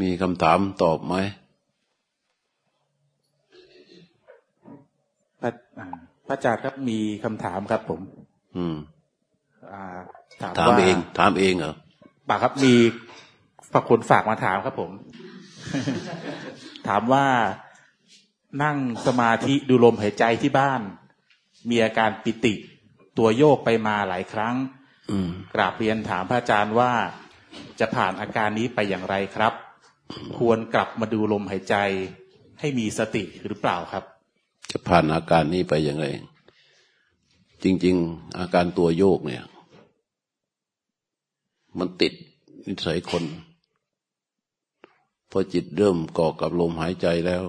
มีคำถามตอบไหมพระพระอาจารย์ครับมีคำถามครับผม อืมถามถามเอง ถามเองเหรอป่าครับมีพระคนฝากมาถามครับผม ถามว่านั่งสมาธิดูลมหายใจที่บ้าน มีอาการปิติ ตัวโยกไปมาหลายครั้งกราบเรียนถามพระอาจารย์ว่าจะผ่านอาการนี้ไปอย่างไรครับ ควรกลับมาดูลมหายใจ ให้มีสติหรือเปล่าครับ จะผ่านอาการนี้ไปอย่างไร จริง ๆ อาการตัวโยกเนี่ย มันติดนิสัยคนพอจิตเริ่มก่อกับลมหายใจแล้ว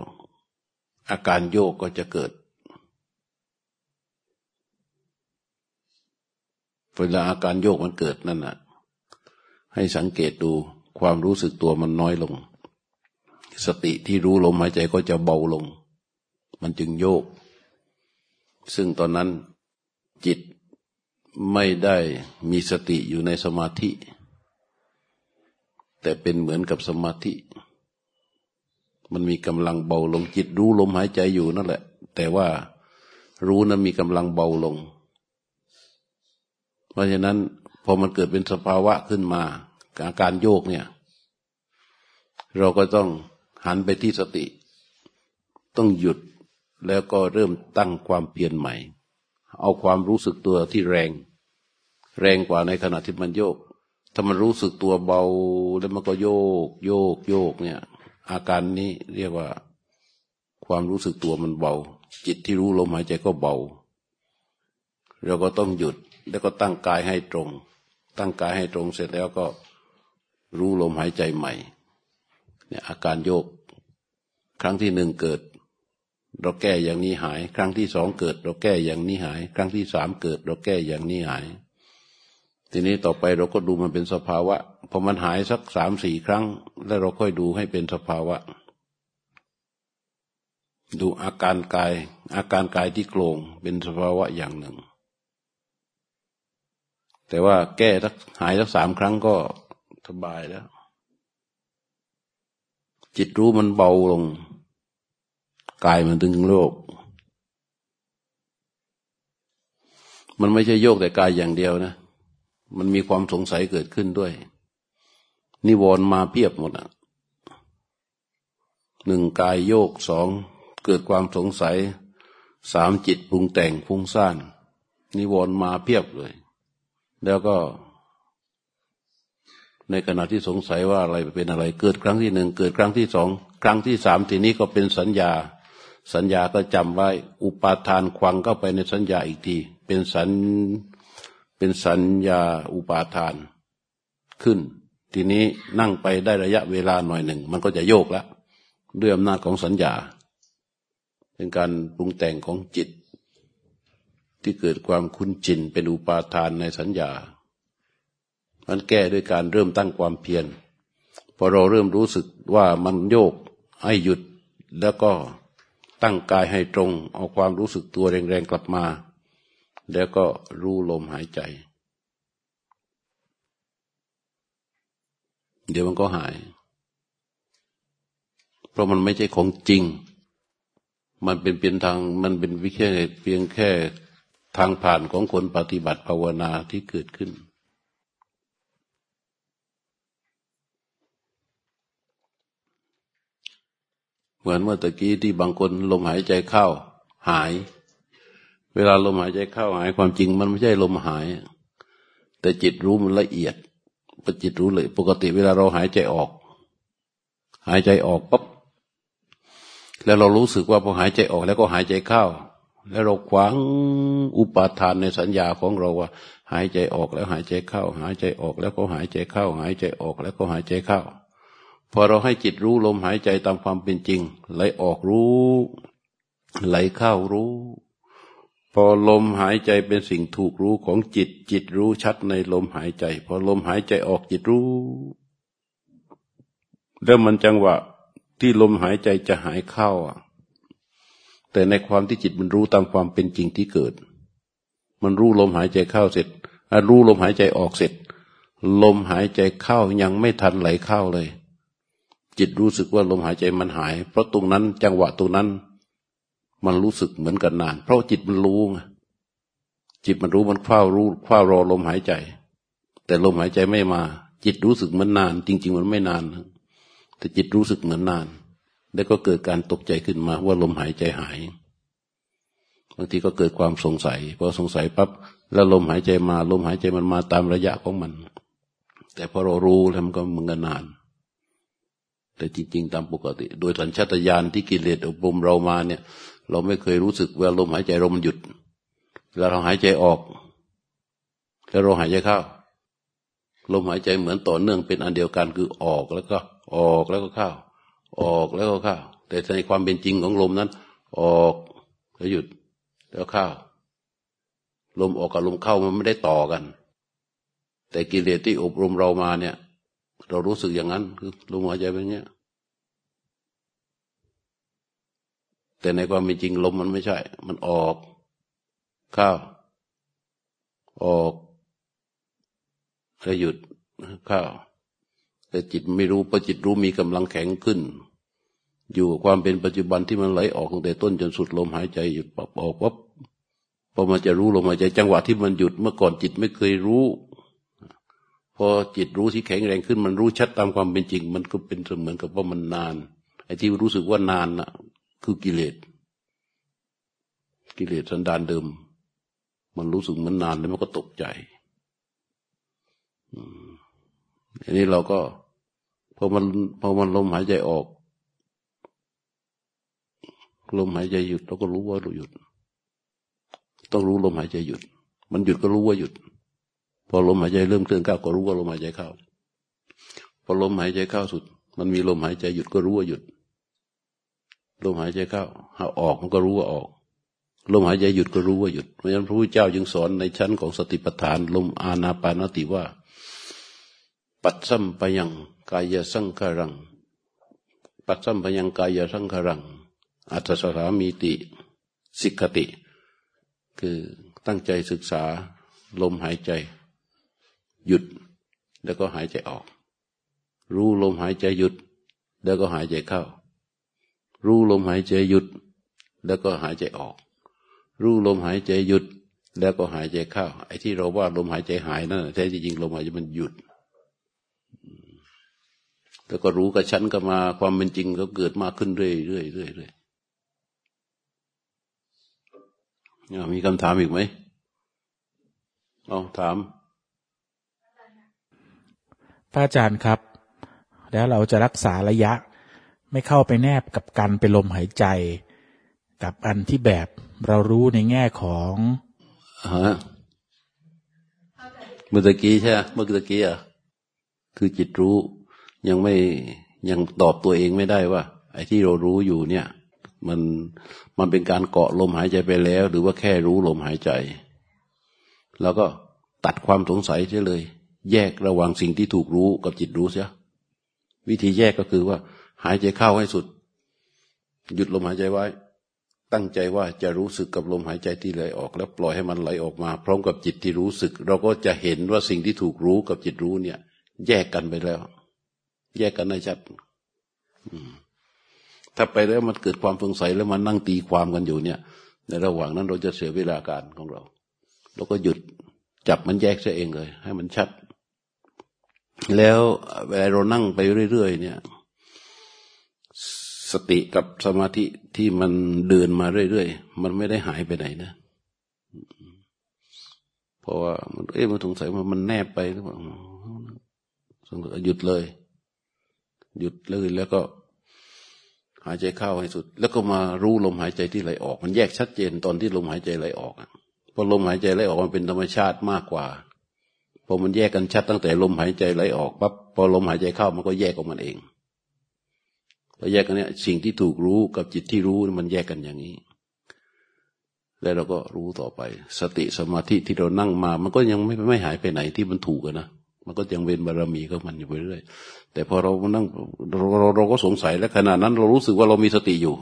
อาการโยกก็จะเกิดเวลาอาการโยกมันเกิดนั่นน่ะ ให้สังเกตดูความรู้สึกตัวมันน้อยลง สติที่รู้ลมหายใจก็จะเบาลง มันจึงโยก ซึ่งตอนนั้นจิตไม่ได้มีสติอยู่ในสมาธิ แต่เป็นเหมือนกับสมาธิ มันมีกำลังเบาลงจิตรู้ลมหายใจอยู่นั่นแหละ แต่ว่ารู้นั้นมีกำลังเบาลง เพราะฉะนั้นพอมันเกิดเป็นสภาวะขึ้นมาอาการโยกเนี่ย เราก็ต้อง หันไปที่สติ ต้องหยุดแล้วก็เริ่มตั้งความเพียรใหม่ เอาความรู้สึกตัวที่แรง แรงกว่าในขณะที่มันโยก ถ้ามันรู้สึกตัวเบาแล้วมันก็โยก โยกโยกเนี่ย อาการนี้เรียกว่า ความรู้สึกตัวมันเบา จิตที่รู้ลมหายใจก็เบา เราก็ต้องหยุดแล้วก็ตั้งกายให้ตรง ตั้งกายให้ตรงเสร็จแล้วก็รู้ลมหายใจใหม่ เนี่ยอาการโยก ครั้งที่หนึ่งเกิด เราแก้อย่างนี้หาย ครั้งที่สองเกิด เราแก้อย่างนี้หาย ครั้งที่สามเกิด เราแก้อย่างนี้หาย ทีนี้ต่อไปเราก็ดูมันเป็นสภาวะพอมันหายสักสามสี่ครั้ง แล้วเราค่อยดูให้เป็นสภาวะ ดูอาการกาย อาการกายที่โกงเป็นสภาวะอย่างหนึ่ง แต่ว่าแก้ทักหายทักสามครั้งก็สบายแล้ว จิตรู้มันเบาลง กายมันดึงโลก มันไม่ใช่โยกแต่กายอย่างเดียวนะ มันมีความสงสัยเกิดขึ้นด้วย นิวรณ์มาเพียบหมดอะหนึ่งกายโยกสองเกิดความสงสัยสามจิตปรุงแต่งฟุ้งซ่าน นิวรณ์มาเพียบเลย แล้วก็ ในขณะที่สงสัยว่าอะไรเป็นอะไร เกิดครั้งที่หนึ่งเกิดครั้งที่สองครั้งที่สามทีนี้ก็เป็นสัญญา สัญญาก็จำไว้อุปาทานควังเข้าไปในสัญญาอีกที เป็นสัญเป็นสัญญาอุปาทานขึ้น ทีนี้นั่งไปได้ระยะเวลาหน่อยหนึ่ง มันก็จะโยกแล้วด้วยอำนาจของสัญญา เป็นการปรุงแต่งของจิต ที่เกิดความคุ้นจินเป็นอุปาทานในสัญญา มันแก้ด้วยการเริ่มตั้งความเพียรพอเราเริ่มรู้สึกว่ามันโยกให้หยุดแล้วก็ตั้งกายให้ตรง เอาความรู้สึกตัวแรงๆกลับมา แล้วก็รู้ลมหายใจ เดี๋ยวมันก็หาย เพราะมันไม่ใช่ของจริง มันเป็นเพียงทางมันเป็นวิแค่เพียงแค่ทางผ่านของคนปฏิบัติภาวนาที่เกิดขึ้น เหมือนเมื่อตะกี้ที่บางคนลมหายใจเข้า หาย เวลาลมหายใจเข้าหายความจริงมันไม่ใช่ลมหาย แต่จิตรู้มันละเอียดปจิตรู้เลย ปกติเวลาเราหายใจออก หายใจออกปั๊บแล้วเรารู้สึกว่าพอหายใจออกแล้วก็หายใจเข้า แล้วเราขวางอุปาทานในสัญญาของเราว่า หายใจออกแล้วหายใจเข้า หายใจออกแล้วก็หายใจเข้า หายใจออกแล้วก็หายใจเข้า พอเราให้จิตรู้ลมหายใจตามความเป็นจริง ไหลออกรู้ ไหลเข้ารู้ พอลมหายใจเป็นสิ่งถูกรู้ของจิต จิตรู้ชัดในลมหายใจ พอลมหายใจออกจิตรู้ แล้วมันจังหวะที่ลมหายใจจะหายเข้าอะแต่ในความที่จิตมันรู้ตามความเป็นจริงที่เกิด มันรู้ลมหายใจเข้าเสร็จรู้ลมหายใจออกเสร็จ ลมหายใจเข้ายังไม่ทันไหลเข้าเลย จิตรู้สึกว่าลมหายใจมันหาย เพราะตรงนั้นจังหวะตรงนั้น มันรู้สึกเหมือนกันนาน เพราะจิตมันรู้ไงจิตมันรู้มันเฝ้ารู้เฝ้ารอลมหายใจ แต่ลมหายใจไม่มา จิตรู้สึกเหมือนนาน จริง ๆ มันไม่นาน แต่จิตรู้สึกเหมือนนาน แล้วก็เกิดการตกใจขึ้นมาว่าลมหายใจหายบางทีก็เกิดความสงสัยพอสงสัยปั๊บแล้วลมหายใจมา ลมหายใจมันมาตามระยะของมัน แต่พอเรารู้แล้วมันก็มึงกันนาน แต่จริง ๆ ตามปกติ โดยสัญชาตญาณที่กิเลสอบรมเรามาเนี่ย เราไม่เคยรู้สึกว่าลมหายใจเรามันหยุดเวลาเราหายใจออก แล้วเราหายใจเข้าลมหายใจเหมือนต่อเนื่องเป็นอันเดียวกันคือออกแล้วก็ ออกแล้วก็เข้า ออกแล้วก็เข้า แต่ในความเป็นจริงของลมนั้น ออกแล้วหยุดแล้วเข้า ลมออกกับลมเข้ามันไม่ได้ต่อกัน แต่กิเลสที่อบรมเรามาเนี่ย เรารู้สึกอย่างนั้นคือลมหายใจเป็นเงี้ยแต่ในความเป็นจริงลมมันไม่ใช่ มันออก เข้า ออกแล้วหยุดเข้า แต่จิตไม่รู้พอจิตรู้มีกำลังแข็งขึ้น อยู่กับความเป็นปัจจุบันที่มันไหลออกตั้งแต่ต้นจนสุดลมหายใจหยุดปับออกปั๊บพอมันจะรู้ลมหายใจ จังหวะที่มันหยุดเมื่อก่อนจิตไม่เคยรู้ อจิตรู้ที่แข็งแรงขึ้น มันรู้ชัดตามความเป็นจริง มันก็เป็นเหมือนกับว่ามันนาน ไอ้ที่รู้สึกว่านานน่ะ คือกิเลส กิเลสสันดานเดิม มันรู้สึกมันนานแล้วมันก็ตกใจอันนี้เราก็พอมันพอมันลมหายใจออก ลมหายใจหยุดเราก็รู้ว่าเราหยุด ต้องรู้ลมหายใจหยุด มันหยุดก็รู้ว่าหยุด อลมหายใจเริ่มเคลื่อนก้าวก็รู้ว่าลมหายใจเข้า พอลมหายใจเข้าสุด มันมีลมหายใจหยุดก็รู้ว่าหยุด ลมหายใจเข้าหาออกมันก็รู้ว่าออก ลมหายใจหยุดก็รู้ว่าหยุด เพราะฉะนั้นพระพุทธเจ้าจึงสอนในชั้นของสติปัฏฐาน ลมอานาปานติว่า ปัจสัมปยังกายสังขารัง ปัจสัมปยังกายสังขารัง อัตสามีติ สิกขติ คือตั้งใจศึกษาลมหายใจ หยุด แล้วก็หายใจออก รู้ลมหายใจหยุด แล้วก็หายใจเข้า รู้ลมหายใจหยุด แล้วก็หายใจออก รู้ลมหายใจหยุด แล้วก็หายใจเข้า ไอ้ที่เราว่าลมหายใจหายนั่นแท้จริงลมหายใจมันหยุดแล้วก็รู้กับฉันก็มาความเป็นจริงก็เกิดมากขึ้นเรื่อยเรื่อยเรื่อยเรื่อยมีคำถามอีกไหมเอาถาม พระอาจารย์ครับ แล้วเราจะรักษาระยะไม่เข้าไปแนบกับกันเป็นลมหายใจ กับอันที่แบบเรารู้ในแง่ของฮะเมื่อกี้ใช่ไหมเมื่อกี้อะคือจิตรู้ยังไม่ยังตอบตัวเองไม่ได้ว่า ไอ้ที่เรารู้อยู่เนี่ย มันมันเป็นการเกาะลมหายใจไปแล้ว หรือว่าแค่รู้ลมหายใจ แล้วก็ตัดความสงสัยเสียเลย แยกระหว่างสิ่งที่ถูกรู้กับจิตรู้เสีย วิธีแยกก็คือว่า หายใจเข้าให้สุด หยุดลมหายใจไว้ ตั้งใจว่าจะรู้สึกกับลมหายใจที่ไหลออก แล้วปล่อยให้มันไหลออกมา พร้อมกับจิตที่รู้สึก เราก็จะเห็นว่าสิ่งที่ถูกรู้กับจิตรู้เนี่ย แยกกันไปแล้ว แยกกันได้ชัดถ้าไปแล้วมันเกิดความสงสัยแล้วมันนั่งตีความกันอยู่เนี่ย ในระหว่างนั้นเราจะเสียเวลาการของเราเราก็หยุดจับมันแยกเสียเองเลย ให้มันชัด แล้วเวลาเรานั่งไปเรื่อยๆเนี่ย สติกับสมาธิที่มันเดินมาเรื่อยๆมันไม่ได้หายไปไหนนะเพราะว่ามันเอ๊ะมันสงสัยว่ามันแนบไปหรือเปล่าหยุดเลย หยุดเลยแล้วก็หายใจเข้าให้สุด แล้วก็มารู้ลมหายใจที่ไหลออก มันแยกชัดเจนตอนที่ลมหายใจไหลออกพอลมหายใจไหลออกมันเป็นธรรมชาติมากกว่า พอมันแยกกันชัดตั้งแต่ลมหายใจไหลออกปั๊บพอลมหายใจเข้ามันก็แยกออกมันเองเราแยกกันเนี่ยสิ่งที่ถูกรู้กับจิตที่รู้มันแยกกันอย่างนี้ แล้วเราก็รู้ต่อไป สติสมาธิที่เรานั่งมา มันก็ยังไม่ไม่หายไปไหนที่มันถูกนะมันก็ยังเวนบารมีก็มันอยู่ไปเรื่อยแต่พอเรานั่งเราเราเราก็สงสัยและขณะนั้น เรารู้สึกว่าเรามีสติอยู่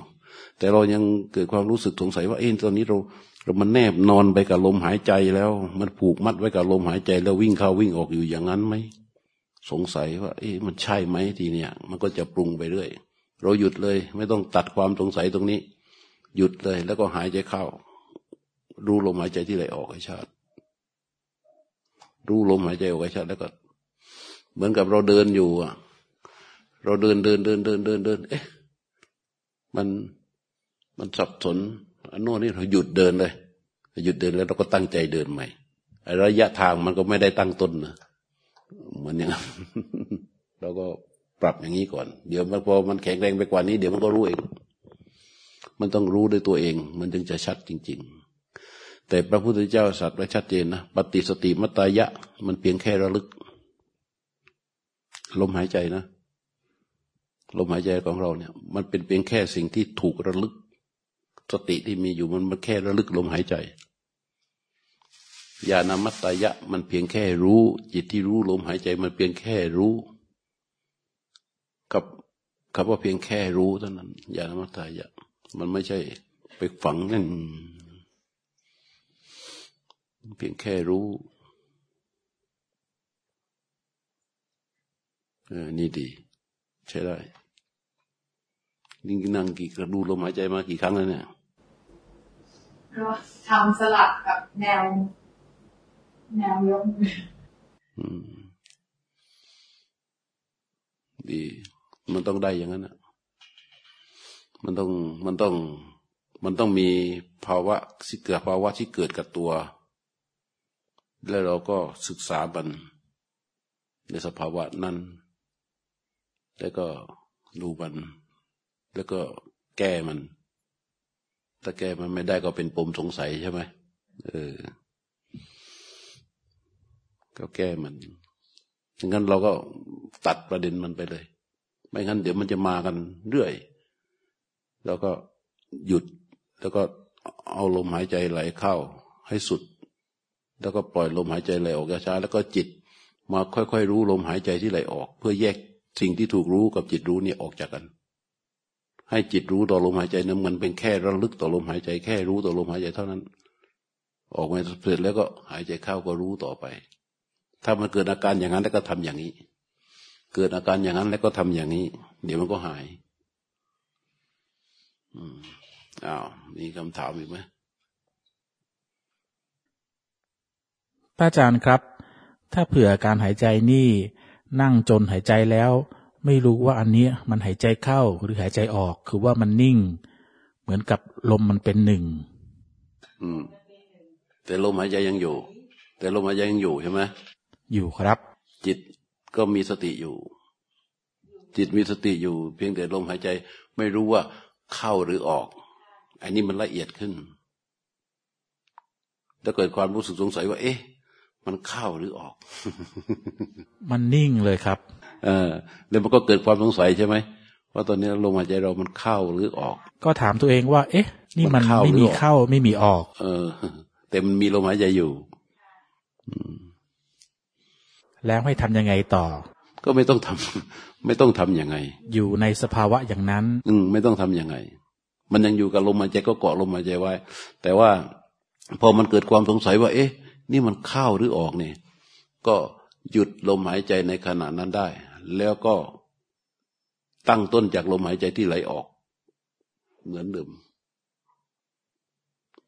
แต่เรายังเกิดความรู้สึกสงสัยว่าเอ๊ะตอนนี้เรา เรามันแนบนอนไปกับลมหายใจแล้ว มันผูกมัดไว้กับลมหายใจแล้ววิ่งเข้าวิ่งออกอยู่อย่างนั้นไหมสงสัยว่า เอ๊ะมันใช่ไหมทีเนี้ยมันก็จะปรุงไปเรื่อยเราหยุดเลย ไม่ต้องตัดความสงสัยตรงนี้ หยุดเลย แล้วก็หายใจเข้า รู้ลมหายใจที่ไหลออกให้ชัดรู้ลมหายใจออกให้ชัดแล้วก็ เหมือนกับเราเดินอยู่อะ เราเดินเดินเดินเดินเดินเดินเอ๊ะมันมันสับสน อันโน้นนี่เราหยุดเดินเลย หยุดเดินแล้วเราก็ตั้งใจเดินใหม่ระยะทางมันก็ไม่ได้ตั้งต้นนะเหมือนอย่างนั้นเราก็ปรับอย่างนี้ก่อน เดี๋ยวมันพอมันแข็งแรงไปกว่านี้ เดี๋ยวมันก็รู้เอง มันต้องรู้ด้วยตัวเอง มันจึงจะชัดจริง ๆ แต่พระพุทธเจ้าสัตว์ไว้ชัดเจนนะปฏิสติมัตตายะ มันเพียงแค่ระลึก ลมหายใจนะลมหายใจของเราเนี่ย มันเป็นเพียงแค่สิ่งที่ถูกระลึก สติที่มีอยู่มันมันแค่ระลึกลมหายใจญาณมัตตยะมันเพียงแค่รู้ จิตที่รู้ลมหายใจมันเพียงแค่รู้ กับคำว่าเพียงแค่รู้เท่านั้นญาณมัตตยะ มันไม่ใช่ไปฝังนั่นเพียงแค่รู้เออนี่ดี ใช่ได้ นิ่งนั่งกี่กระดูลมหายใจมากี่ครั้งแล้วเนี่ยก็ทำสลับกับแนว แนวยกดี มันต้องได้อย่างนั้นอะ มันต้องมันต้อง มันต้องมีภาวะที่เกิดภาวะที่เกิดกับตัว แล้วเราก็ศึกษาบันในสภาวะนั้น แล้วก็ดูบัน แล้วก็แก้มัน ถ้าแก้มันไม่ได้ก็เป็นปมสงสัยใช่ไหมเออ ก็แก้มันงั้นเราก็ตัดประเด็นมันไปเลย ไม่งั้นเดี๋ยวมันจะมากันเรื่อย แล้วก็หยุด แล้วก็เอาลมหายใจไหลเข้าให้สุด แล้วก็ปล่อยลมหายใจไหลออกช้าแล้วก็จิตมาค่อยๆรู้ลมหายใจที่ไหลออก เพื่อแยกสิ่งที่ถูกรู้กับจิตรู้เนี่ยออกจากกัน ให้จิตรู้ต่อลมหายใจนั้นมันเป็นแค่ระลึกต่อลมหายใจ แค่รู้ต่อลมหายใจเท่านั้น ออกมาเสร็จแล้วก็หายใจเข้าก็รู้ต่อไป ถ้ามันเกิดอาการอย่างนั้นแล้วก็ทำอย่างนี้ เกิดอาการอย่างนั้นแล้วก็ทำอย่างนี้ เดี๋ยวมันก็หาย อืมอ้าวมีคำถามอีกไหมพระอาจารย์ครับ ถ้าเผื่อการหายใจนี่ นั่งจนหายใจแล้ว ไม่รู้ว่าอันนี้มันหายใจเข้าหรือหายใจออก คือว่ามันนิ่ง เหมือนกับลมมันเป็นหนึ่งอืมแต่ลมหายใจยังอยู่ แต่ลมหายใจยังอยู่ใช่ไหมอยู่ครับ จิตก็มีสติอยู่ จิตมีสติอยู่ เพียงแต่ลมหายใจ ไม่รู้ว่าเข้าหรือออก อันนี้มันละเอียดขึ้นถ้าเกิดความรู้สึกสงสัยว่า เอ๊ะ มันเข้าหรือออก มันนิ่งเลยครับ เออแล้วมันก็เกิดความสงสัยใช่ไหมว่าตอนนี้ลมหายใจเรามันเข้าหรือออก ก็ถามตัวเองว่า เอ๊ะ นี่มันไม่มีเข้าไม่มีออก เออ แต่มันมีลมหายใจอยู่อืมแล้วให้ทํำยังไงต่อ ก็ไม่ต้องทำไม่ต้องทํำยังไง อยู่ในสภาวะอย่างนั้น อืม ไม่ต้องทํำยังไง มันยังอยู่กับลมหายใจก็เกาะลมหายใจไว้ แต่ว่าพอมันเกิดความสงสัยว่า เอ๊ะ นี่มันเข้าหรือออกเนี่ยก็หยุดลมหายใจในขณะนั้นได้ แล้วก็ตั้งต้นจากลมหายใจที่ไหลออก เหมือนเดิม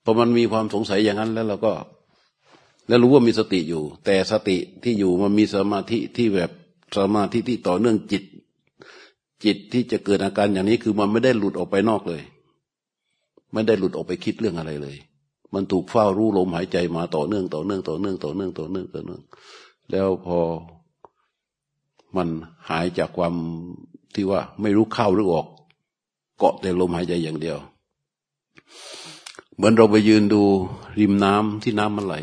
พอมันมีความสงสัยอย่างนั้นแล้วเราก็ แล้วรู้ว่ามีสติอยู่ แต่สติที่อยู่มันมีสมาธิที่แบบสมาธิที่ต่อเนื่องจิต จิตที่จะเกิดอาการอย่างนี้คือมันไม่ได้หลุดออกไปนอกเลย ไม่ได้หลุดออกไปคิดเรื่องอะไรเลย มันถูกเฝ้ารู้ลมหายใจมาต่อเนื่องต่อเนื่องต่อเนื่องต่อเนื่องต่อเนื่องต่อเนื่อง แล้วพอมันหายจากความที่ว่าไม่รู้เข้าหรือออก เกาะแต่ลมหายใจอย่างเดียว เหมือนเราไปยืนดูริมน้ำที่น้ำมันไหล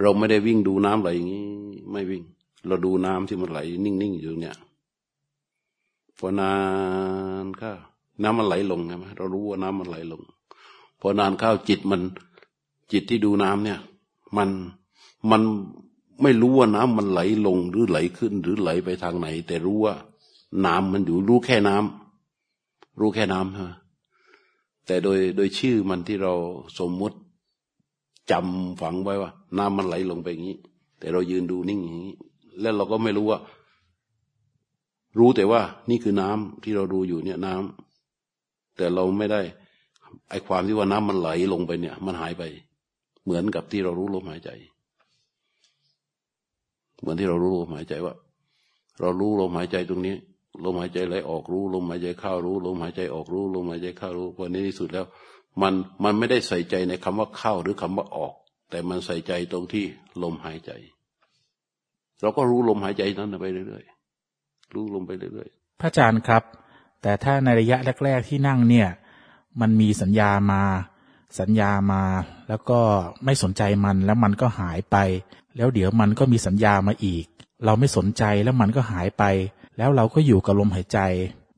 เราไม่ได้วิ่งดูน้ำไหลอย่างนี้ ไม่วิ่ง เราดูน้ำที่มันไหล นิ่งๆอยู่เนี่ยพอนานข้าน้ำมันไหลลงใช่ไหมเรารู้ว่าน้ำมันไหลลง พอนานเข้าจิตมันจิตที่ดูน้ำเนี่ย มันมันไม่รู้ว่าน้ำมันไหลลงหรือไหลขึ้น หรือไหลไปทางไหน แต่รู้ว่า น้ำมันอยู่รู้แค่น้ำรู้แค่น้ำใช่ไหมแต่โดยโดยชื่อมันที่เราสมมุติจำฝังไว้ว่า น้ำมันไหลลงไปอย่างนี้ แต่เรายืนดูนิ่งอย่างนี้ แล้วเราก็ไม่รู้ว่า รู้แต่ว่า นี่คือน้ำที่เราดูอยู่เนี่ยน้ำแต่เราไม่ได้ ไอความที่ว่าน้ำมันไหลลงไปเนี่ย มันหายไป เหมือนกับที่เรารู้ลมหายใจ เหมือนที่เรารู้ลมหายใจว่า เรารู้ลมหายใจตรงนี้ ลมหายใจไหลออกรู้ ลมหายใจเข้ารู้ ลมหายใจออกรู้ ลมหายใจเข้ารู้พอในที่สุดแล้ว มันมันไม่ได้ใส่ใจในคำว่าเข้าหรือคำว่าออก แต่มันใส่ใจตรงที่ลมหายใจ เราก็รู้ลมหายใจนั้นไปเรื่อยๆรู้ลมไปเรื่อยๆพระอาจารย์ครับ แต่ถ้าในระยะแรก ๆ ที่นั่งเนี่ย มันมีสัญญามา สัญญามา แล้วก็ไม่สนใจมันแล้วมันก็หายไป แล้วเดี๋ยวมันก็มีสัญญามาอีก เราไม่สนใจแล้วมันก็หายไป แล้วเราก็อยู่กับลมหายใจ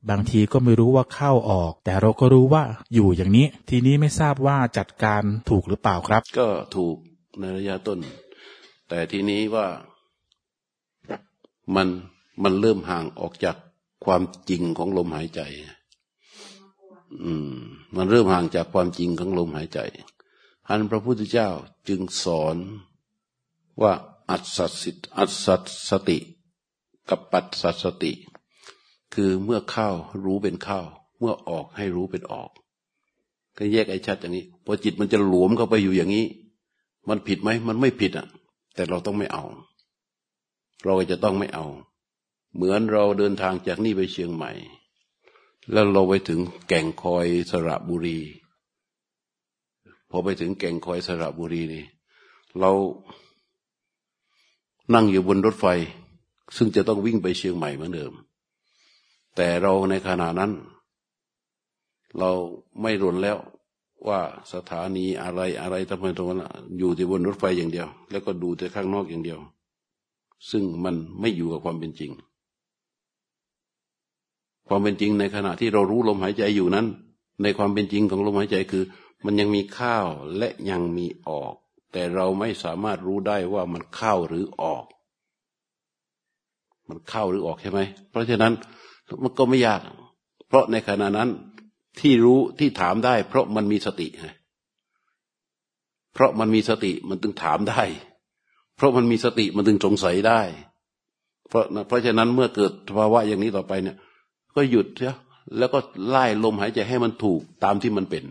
บางทีก็ไม่รู้ว่าเข้าออก แต่เราก็รู้ว่าอยู่อย่างนี้ ทีนี้ไม่ทราบว่าจัดการถูกหรือเปล่าครับ ก็ถูกในระยะต้น แต่ทีนี้ว่ามันมันเริ่มห่างออกจากความจริงของลมหายใจ มันเริ่มห่างจากความจริงของลมหายใจอันพระพุทธเจ้าจึงสอนว่าอัศสิตอัศสติ กับปัสสัสติ คือเมื่อเข้ารู้เป็นเข้า เมื่อออกให้รู้เป็นออก ก็แยกไอ้ชัดอย่างนี้พอจิตมันจะหลวมเข้าไปอยู่อย่างนี้ มันผิดไหมมันไม่ผิดอะ แต่เราต้องไม่เอา เราจะต้องไม่เอา เหมือนเราเดินทางจากนี่ไปเชียงใหม่ แล้วเราไปถึงแก่งคอยสระบุรี พอไปถึงแก่งคอยสระบุรีนี่ เรานั่งอยู่บนรถไฟ ซึ่งจะต้องวิ่งไปเชียงใหม่เหมือนเดิม แต่เราในขณะนั้น เราไม่รนแล้วว่าสถานีอะไรอะไรทำไมตรงนั้นอยู่ที่บนรถไฟอย่างเดียว แล้วก็ดูแต่ข้างนอกอย่างเดียว ซึ่งมันไม่อยู่กับความเป็นจริง ความเป็นจริงในขณะที่เรารู้ลมหายใจอยู่นั้น ในความเป็นจริงของลมหายใจคือ มันยังมีข้าวและยังมีออก แต่เราไม่สามารถรู้ได้ว่ามันเข้าหรือออก มันเข้าหรือออกใช่ไหมเพราะฉะนั้นมันก็ไม่ยาก เพราะในขณะนั้นที่รู้ที่ถามได้ เพราะมันมีสติไงเพราะมันมีสติมันถึงถามได้ เพราะมันมีสติมันถึงสงสัยได้ เพราะเพราะฉะนั้นเมื่อเกิดภาวะอย่างนี้ต่อไปเนี่ย ก็หยุดเสียแล้วก็ไล่ลมหายใจให้มันถูกตามที่มันเป็น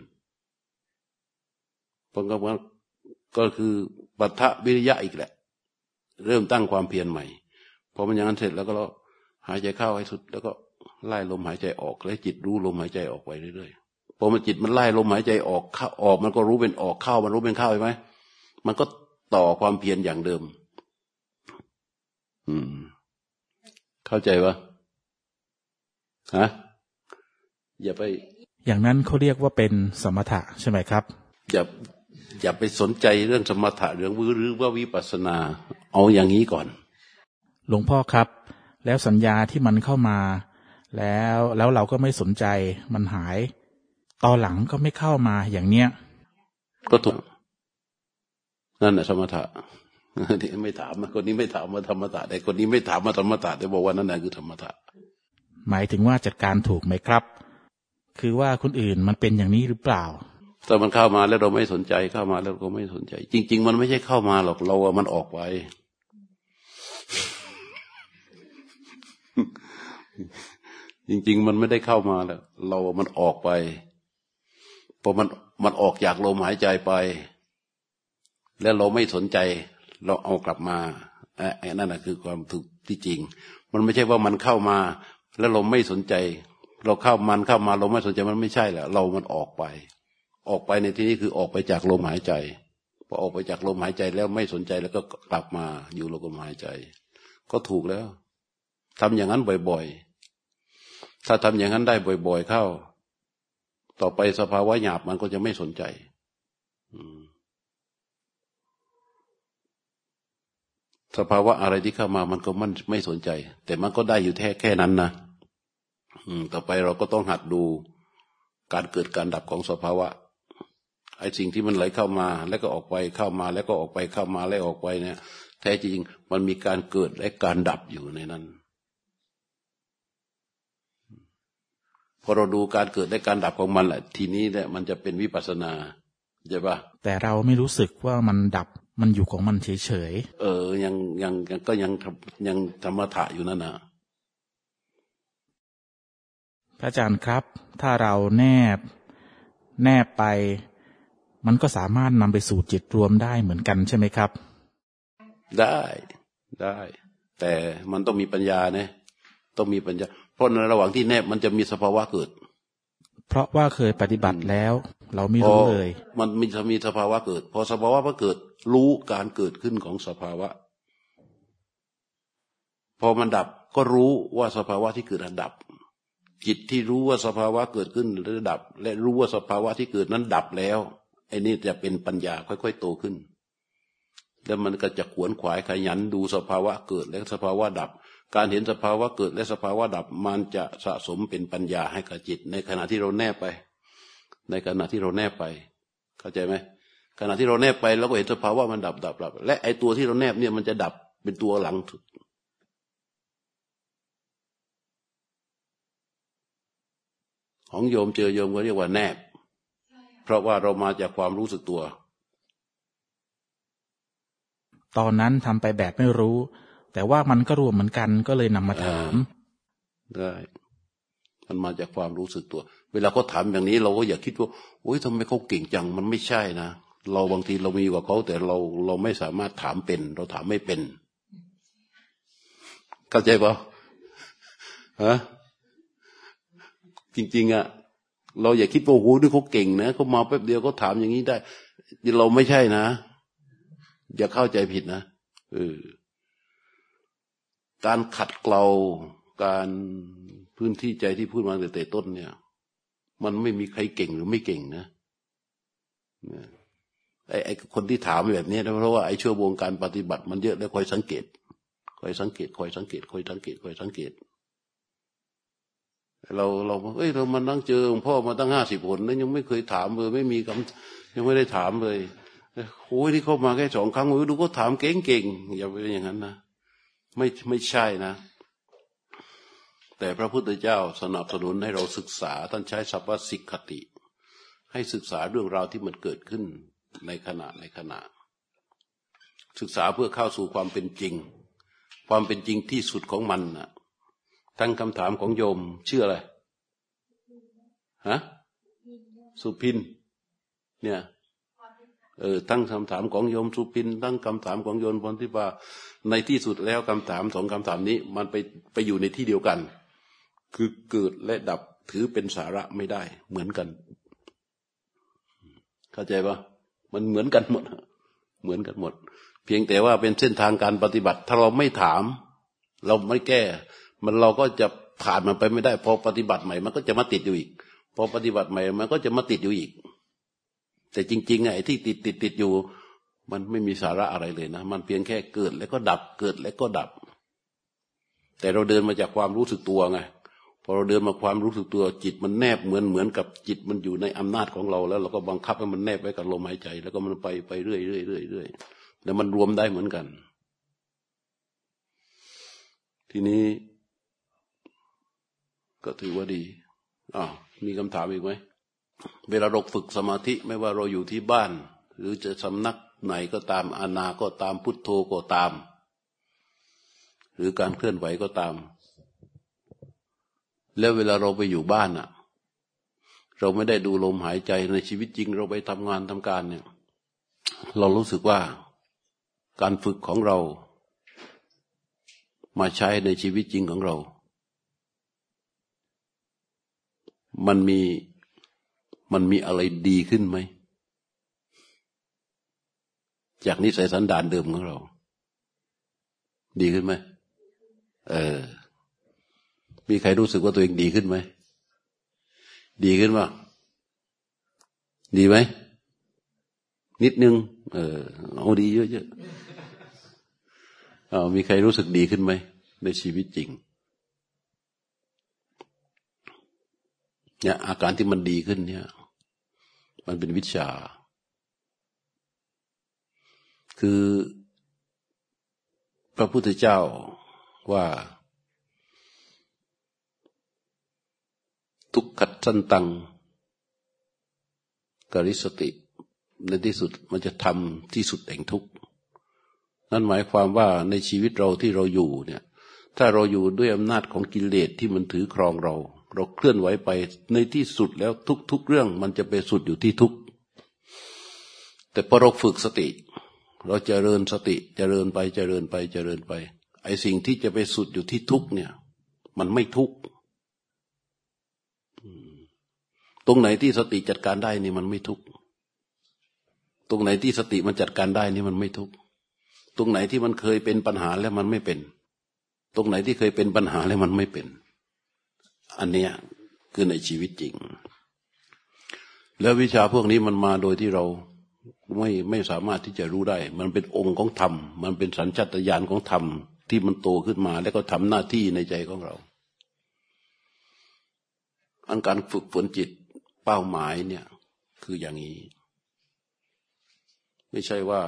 ผมก็ว่าก็คือปัทะวิริยะอีกแหละ เริ่มตั้งความเพียรใหม่พอมันอย่างนั้นเสร็จแล้วก็เราหายใจเข้าให้สุด แล้วก็ไล่ลมหายใจออกแล้วจิตรู้ลมหายใจออกไปเรื่อยๆพอมันจิตมันไล่ลมหายใจออกเข้าออก มันก็รู้เป็นออกเข้ามันรู้เป็นเข้าใช่ไหมมันก็ต่อความเพียรอย่างเดิม อืม เข้าใจปะ ฮะอย่าไป อย่างนั้นเขาเรียกว่าเป็นสมถะใช่ไหมครับ อย่าอย่าไปสนใจเรื่องสมถะเรื่องวิหรือว่าวิปัสนา เอาอย่างนี้ก่อน หลวงพ่อครับ แล้วสัญญาที่มันเข้ามา แล้วแล้วเราก็ไม่สนใจมันหายตอนหลังก็ไม่เข้ามาอย่างเนี้ย ก็ถูกนั่นแหละสมถะที่ไม่ถามคนนี้ไม่ถามมาธรรมตะแต่คนนี้ไม่ถามมาธรรมตะแต่บอกว่านั่นแหละคือธรรมตะ หมายถึงว่าจัดการถูกไหมครับ คือว่าคนอื่นมันเป็นอย่างนี้หรือเปล่าถ้ามันเข้ามาแล้วเราไม่สนใจเข้ามาแล้วก็ไม่สนใจ จริง ๆ มันไม่ใช่เข้ามาหรอกเราอะมันออกไป จริง ๆ มันไม่ได้เข้ามาแล้วเรามันออกไปพอมันมันออกจากลมหายใจไป แล้วเราไม่สนใจ เราเอากลับมาไอ้นั่นแหะคือความถูกที่จริง มันไม่ใช่ว่ามันเข้ามา แล้วเราไม่สนใจ เราเข้ามันเข้ามาเราไม่สนใจมันไม่ใช่แหละเรามันออกไป ออกไปในที่นี้คือออกไปจากลมหายใจพอออกไปจากลมหายใจแล้วไม่สนใจแล้วก็กลับมาอยู่ลมหายใจ ก็ถูกแล้วทำอย่างนั้นบ่อยๆ ถ้าทำอย่างนั้นได้บ่อย ๆ เข้า ต่อไปสภาวะหยาบมันก็จะไม่สนใจสภาวะอะไรที่เข้ามามันก็มันไม่สนใจ แต่มันก็ได้อยู่แค่แค่นั้นนะ ต่อไปเราก็ต้องหัดดูการเกิดการดับของสภาวะไอ้สิ่งที่มันไหลเข้ามาแล้วก็ออกไปเข้ามา แล้วก็ออกไปเข้ามาแล้วออกไปเนี่ยแท้จริงมันมีการเกิดและการดับอยู่ในนั้นพอเราดูการเกิดและการดับของมันแหละทีนี้เนี่ยมันจะเป็นวิปัสนาใช่ปะแต่เราไม่รู้สึกว่ามันดับมันอยู่ของมันเฉยๆเออยังยังก็ยังยังธรรมถะอยู่นั่นนะพระ อาจารย์ครับ ถ้าเราแนบ แนบไป มันก็สามารถนำไปสู่จิตรวมได้เหมือนกันใช่ไหมครับ ได้ได้ แต่มันต้องมีปัญญาเนี่ยต้องมีปัญญา เพราะในระหว่างที่แนบมันจะมีสภาวะเกิด เพราะว่าเคยปฏิบัติแล้ว เราไม่รู้เลย มันมีมีสภาวะเกิด พอสภาวะพอเกิด รู้การเกิดขึ้นของสภาวะ พอมันดับก็รู้ว่าสภาวะที่เกิดดับ จิตที่รู้ว่าสภาวะเกิดขึ้นแลวดับ และรู้ว่าสภาวะที่เกิดนั้นดับแล้วไอ้นี่จะเป็นปัญญาค่อยๆโตขึ้น แล้วมันก็จะขวนขวายขยันดูสภาวะเกิดและสภาวะดับ การเห็นสภาวะเกิดและสภาวะดับ มันจะสะสมเป็นปัญญาให้กับจิต ในขณะที่เราแนบไป ในขณะที่เราแนบไป เข้าใจไหมขณะที่เราแนบไปเราก็เห็นสภาวะมันดับดับดับและไอตัวที่เราแนบเนี่ยมันจะดับเป็นตัวหลังสุด ของโยมเจอโยมก็เรียกว่าแนบ เพราะว่าเรามาจากความรู้สึกตัว ตอนนั้นทำไปแบบไม่รู้ แต่ว่ามันก็รวมเหมือนกันก็เลยนำมาถามได้มันมาจากความรู้สึกตัว เวลาเขาถามอย่างนี้ เราก็อย่าคิดว่าโอ้ยทำไมเขาเก่งจังมันไม่ใช่นะเราบางทีเรามีกว่าเขาแต่เราเราไม่สามารถถามเป็น เราถามไม่เป็น เข้าใจปะฮะ จริง ๆอะเราอย่าคิดว่าโอ้โหนี่เขาเก่งนะเขามาแป๊บเดียวเขาถามอย่างนี้ได้ เราไม่ใช่นะ อย่าเข้าใจผิดนะเออการขัดเกลาการพื้นที่ใจที่พูดมาแต่ต้นเนี่ย มันไม่มีใครเก่งหรือไม่เก่งนะไอ้ไอ้คนที่ถามแบบนี้เพราะว่าไอ้ชั่วโมงการปฏิบัติมันเยอะแล้วคอยสังเกตคอยสังเกตคอยสังเกตคอยสังเกตคอยสังเกต เราเราเอ้ยเรามานั่งเจอหลวงพ่อมาตั้งห้าสิบคนนั้นยังไม่เคยถามเลยไม่มีคำยังไม่ได้ถามเลยโอ้ยที่เข้ามาแค่สองครั้งดูก็ถามเก่งๆอย่าไปอย่างนั้นนะไม่ไม่ใช่นะ แต่พระพุทธเจ้าสนับสนุนให้เราศึกษาท่านใช้สัพพสิกขติ ให้ศึกษาเรื่องราวที่มันเกิดขึ้นในขณะในขณะ ศึกษาเพื่อเข้าสู่ความเป็นจริง ความเป็นจริงที่สุดของมันนะ ทั้งคำถามของโยมชื่ออะไรฮะสุพิน เนี่ยเออตั้งคำถามของโยมสุพิน ตั้งคำถามของโยมพรทิพาในที่สุดแล้วคำถามสองคำถามนี้ มันไปไปอยู่ในที่เดียวกัน คือเกิดและดับถือเป็นสาระไม่ได้ เหมือนกัน เข้าใจปะมันเหมือนกันหมด เหมือนกันหมด เพียงแต่ว่าเป็นเส้นทางการปฏิบัติ ถ้าเราไม่ถาม เราไม่แก้ มันเราก็จะผ่านมันไปไม่ได้ พอปฏิบัติใหม่ มันก็จะมาติดอยู่อีก พอปฏิบัติใหม่ มันก็จะมาติดอยู่อีก แต่จริงๆไอ้ที่ติดติดติดอยู่ มันไม่มีสาระอะไรเลยนะ มันเพียงแค่เกิดแล้วก็ดับเกิดแล้วก็ดับ แต่เราเดินมาจากความรู้สึกตัวไงพอเราเดินมาความรู้สึกตัวจิตมันแนบเหมือนเหมือนกับจิตมันอยู่ในอำนาจของเราแล้ว เราก็บังคับให้มันแนบไว้กับลมหายใจ แล้วก็มันไปไปเรื่อยเรื่อยเรื่อยเรื่อยแล้วมันรวมได้เหมือนกัน ทีนี้ ก็ถือว่าดีอ้าวมีคำถามอีกไหมเวลาเราฝึกสมาธิไม่ว่าเราอยู่ที่บ้าน หรือจะสำนักไหนก็ตามอานาก็ตามพุทโธก็ตาม หรือการเคลื่อนไหวก็ตาม แล้วเวลาเราไปอยู่บ้านอะเราไม่ได้ดูลมหายใจในชีวิตจริง เราไปทำงานทำการเนี่ย เรารู้สึกว่าการฝึกของเรา มาใช้ในชีวิตจริงของเรา มันมีมันมีอะไรดีขึ้นไหม จากนิสัยสันดานเดิมของเรา ดีขึ้นไหมเออ มีใครรู้สึกว่าตัวเองดีขึ้นไหม ดีขึ้นป่ะดีไหม นิดนึง เออเอาดีเยอะๆเอามีใครรู้สึกดีขึ้นไหม ในชีวิตจริง เนี่ยอาการที่มันดีขึ้นเนี่ย มันเป็นวิชา คือ พระพุทธเจ้าว่าทุกขัดสันตังกริสติ ในที่สุดมันจะทำที่สุดแห่งทุกข์นั่นหมายความว่าในชีวิตเราที่เราอยู่เนี่ย ถ้าเราอยู่ด้วยอำนาจของกิเลสที่มันถือครองเรา เราเคลื่อนไหวไปในที่สุดแล้วทุก ๆ เรื่องมันจะไปสุดอยู่ที่ทุก แต่พอเราฝึกสติ เราจเจริญสติจเจริญไปจเจริญไปจเจริญไป ไอสิ่งที่จะไปสุดอยู่ที่ทุกเนี่ย มันไม่ทุกตรงไหนที่สติจัดการได้นี่มันไม่ทุกตรงไหนที่สติมันจัดการได้นี่มันไม่ทุกตรงไหนที่มันเคยเป็นปัญหาแล้วมันไม่เป็น ตรงไหนที่เคยเป็นปัญหาแล้วมันไม่เป็น อันเนี้ยคือในชีวิตจริง แล้ววิชาพวกนี้มันมาโดยที่เราไม่ไม่สามารถที่จะรู้ได้ มันเป็นองค์ของธรรม มันเป็นสัญชาตญาณของธรรม ที่มันโตขึ้นมา แล้วก็ทำหน้าที่ในใจของเรา อันการฝึกฝนจิตเป้าหมายเนี่ย คืออย่างนี้ ไม่ใช่ว่า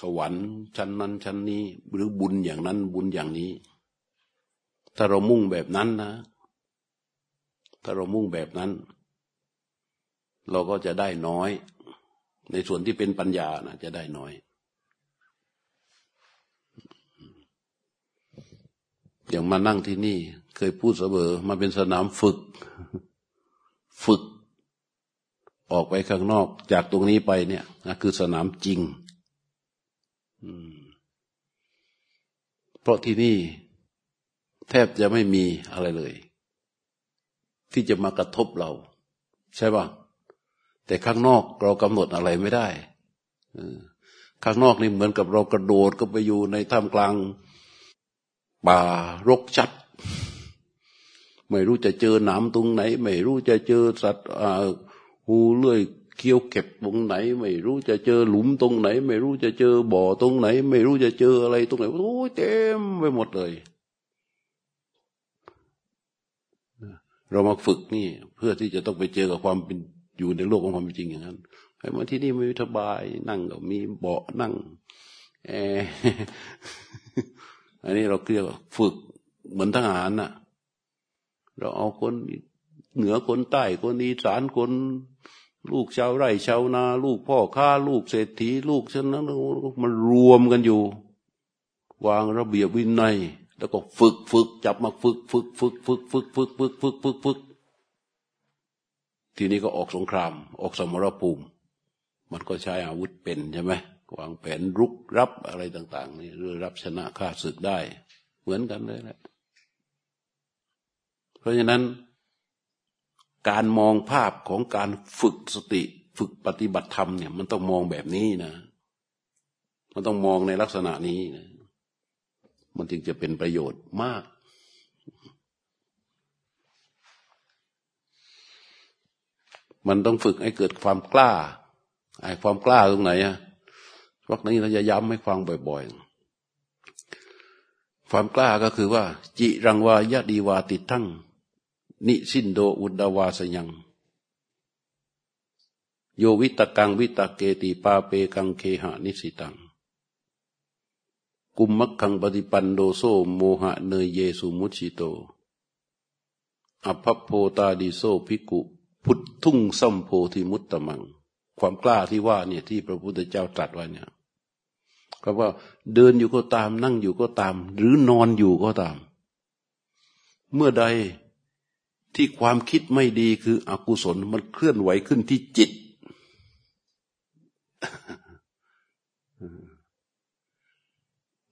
สวรรค์ชั้นนั้นชั้นนี้ หรือบุญอย่างนั้นบุญอย่างนี้ ถ้าเรามุ่งแบบนั้นนะ ถ้าเรามุ่งแบบนั้น เราก็จะได้น้อย ในส่วนที่เป็นปัญญานะจะได้น้อย อย่างมานั่งที่นี่ เคยพูดเสมอมาเป็นสนามฝึก ฝึก ออกไปข้างนอก จากตรงนี้ไปเนี่ยนะคือสนามจริงเพราะที่นี่แทบจะไม่มีอะไรเลย ที่จะมากระทบเรา ใช่ป่ะแต่ข้างนอกเรากำหนดอะไรไม่ได้ข้างนอกนี่เหมือนกับเรากระโดดก็ไปอยู่ในท่ามกลางป่ารกชัด ไม่รู้จะเจอหนามตรงไหน ไม่รู้จะเจอสัตว์หูเลื่อยเคี้ยวเก็บตรงไหน ไม่รู้จะเจอหลุมตรงไหน ไม่รู้จะเจอบ่อตรงไหน ไม่รู้จะเจออะไรตรงไหนโอ้ยเต็มไปหมดเลย เรามาฝึกนี่ เพื่อที่จะต้องไปเจอกับความเป็นอยู่ในโลกของความเป็นจริงอย่างนั้นไอ้มาที่นี่ไม่สบายนั่งก็มีเบาะนั่งแออันนี้เราเรียกว่าฝึกเหมือนทหารน่ะ เราเอาคนเหนือคนใต้คนอีสานคน ลูกชาวไร่ชาวนา ลูกพ่อค้า ลูกเศรษฐี ลูกฉันนั้นมันรวมกันอยู่ วางระเบียบวินัย แล้วก็ฝึกฝึกจับมาฝึกฝึกฝึกฝึกฝึกฝึกฝึกฝึกฝึกฝึกทีนี้ก็ออกสงคราม ออกสมรภูมิ มันก็ใช้อาวุธเป็นใช่ไหมวางแผนรุกรับอะไรต่าง ๆ นี่เรือรับชนะข้าศึกได้ เหมือนกันเลยแหละเพราะฉะนั้น การมองภาพของการฝึกสติ ฝึกปฏิบัติธรรมเนี่ย มันต้องมองแบบนี้นะ มันต้องมองในลักษณะนี้นะ มันจึงจะเป็นประโยชน์มาก มันต้องฝึกให้เกิดความกล้า ไอ้ความกล้าตรงไหนอะวักนี้เราจะย้ำให้ฟังบ่อย ๆ ความกล้าก็คือว่า จิรังวายะดีวาติดทั้งนิสินโดอุดาวาสยัง โยวิตกังวิตเกติปาเปกังเคหะนิสิตัง กุมมักขังปฏิปันโดโซโมหะเนยเยสุมุชิโตอภพโพตาดิโซภิกุ พุททุ่งสัมโพธิมุตตมัง ความกล้าที่ว่าเนี่ยที่พระพุทธเจ้าตรัสไว้เนี่ยก็ว่าเดินอยู่ก็ตามนั่งอยู่ก็ตาม หรือนอนอยู่ก็ตาม เมื่อใดที่ความคิดไม่ดีคืออกุศลมันเคลื่อนไหวขึ้นที่จิต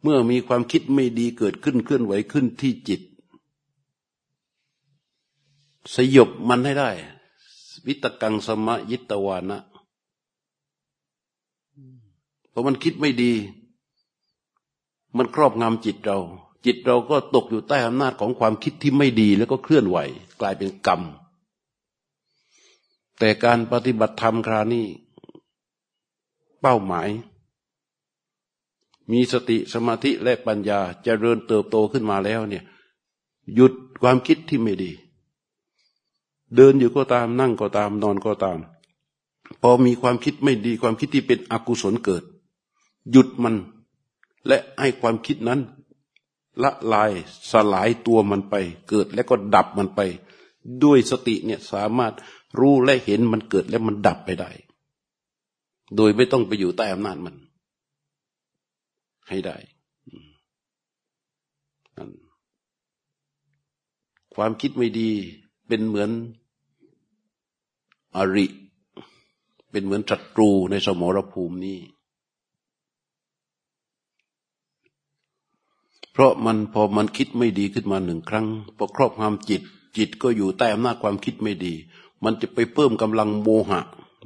เมื่อมีความคิดไม่ดีเกิดขึ้นเคลื่อนไหวขึ้นที่จิต สยบมันให้ได้ วิตกังสมะยิตวานะเพราะมันคิดไม่ดี มันครอบงำจิตเรา จิตเราก็ตกอยู่ใต้อำนาจของความคิดที่ไม่ดีแล้วก็เคลื่อนไหว กลายเป็นกรรม แต่การปฏิบัติธรรมครานี้ เป้าหมาย มีสติสมาธิและปัญญาจเจริญเติบโตขึ้นมาแล้วเนี่ย หยุดความคิดที่ไม่ดี เดินอยู่ก็ตามนั่งก็ตามนอนก็ตาม พอมีความคิดไม่ดีความคิดที่เป็นอกุศลเกิด หยุดมันและให้ความคิดนั้น ละลายสลายตัวมันไป เกิดแล้วก็ดับมันไป ด้วยสติเนี่ยสามารถรู้และเห็นมันเกิดและมันดับไปได้ โดยไม่ต้องไปอยู่ใต้อำนาจมัน ให้ได้ความคิดไม่ดีเป็นเหมือนอริ เป็นเหมือนศัตรูในสมรภูมินี้ เพราะมันพอมันคิดไม่ดีขึ้นมาหนึ่งครั้งพอครอบงำจิต จิตก็อยู่ใต้อำนาจความคิดไม่ดี มันจะไปเพิ่มกำลังโมหะ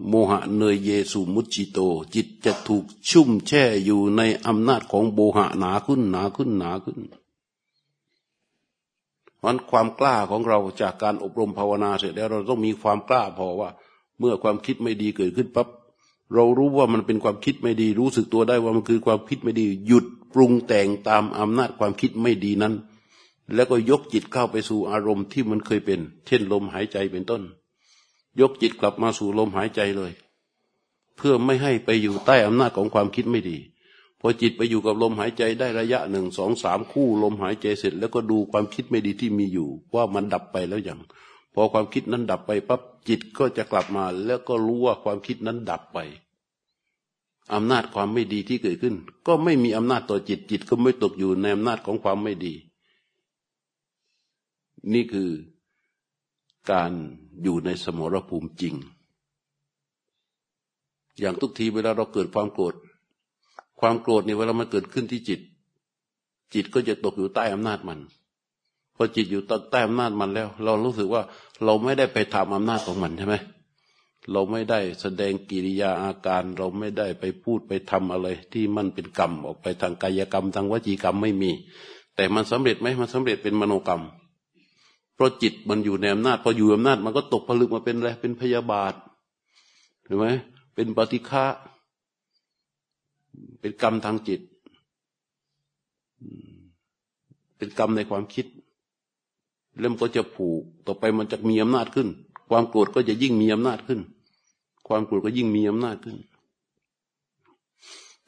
โมหะเนยเยสุมุจิโต จิตจะถูกชุ่มแช่อยู่ในอำนาจของโมหะหนาขึ้นหนาขึ้นหนาขึ้นมันความกล้าของเราจากการอบรมภาวนาเสร็จแล้ว เราต้องมีความกล้าพอว่า เมื่อความคิดไม่ดีเกิดขึ้นปั๊บเรารู้ว่ามันเป็นความคิดไม่ดี รู้สึกตัวได้ว่ามันคือความคิดไม่ดี หยุดปรุงแต่งตามอำนาจความคิดไม่ดีนั้น แล้วก็ยกจิตเข้าไปสู่อารมณ์ที่มันเคยเป็น เช่นลมหายใจเป็นต้น ยกจิตกลับมาสู่ลมหายใจเลย เพื่อไม่ให้ไปอยู่ใต้อำนาจของความคิดไม่ดี พอจิตไปอยู่กับลมหายใจได้ระยะหนึ่งสองสามคู่ลมหายใจเสร็จ แล้วก็ดูความคิดไม่ดีที่มีอยู่ ว่ามันดับไปแล้วอย่าง พอความคิดนั้นดับไปปั๊บจิตก็จะกลับมาแล้วก็รู้ว่าความคิดนั้นดับไปอำนาจความไม่ดีที่เกิดขึ้น ก็ไม่มีอำนาจต่อจิตจิตก็ไม่ตกอยู่ในอำนาจของความไม่ดี นี่คือการ อยู่ในสมรภูมิจริง อย่างทุกทีเวลาเราเกิดความโกรธ ความโกรธนี่เวลามันเกิดขึ้นที่จิต จิตก็จะตกอยู่ใต้อำนาจมัน พอจิตอยู่ใต้อำนาจมันแล้ว เรารู้สึกว่าเราไม่ได้ไปทำอำนาจของมันใช่ไหมเราไม่ได้แสดงกิริยาอาการ เราไม่ได้ไปพูดไปทำอะไร ที่มันเป็นกรรมออกไปทางกายกรรมทางวจีกรรมไม่มี แต่มันสำเร็จไหมมันสำเร็จเป็นมโนกรรม ราะจิตมันอยู่ในอำนาจ พออยู่อำนาจมันก็ตกผลึกมาเป็นอะไรเป็นพยาบาทเห็นไหมเป็นปฏิฆะเป็นกรรมทางจิต เป็นกรรมในความคิดเริ่มก็จะผูกต่อไปมันจะมีอำนาจขึ้น ความโกรธก็จะยิ่งมีอำนาจขึ้น ความโกรธก็ยิ่งมีอำนาจขึ้น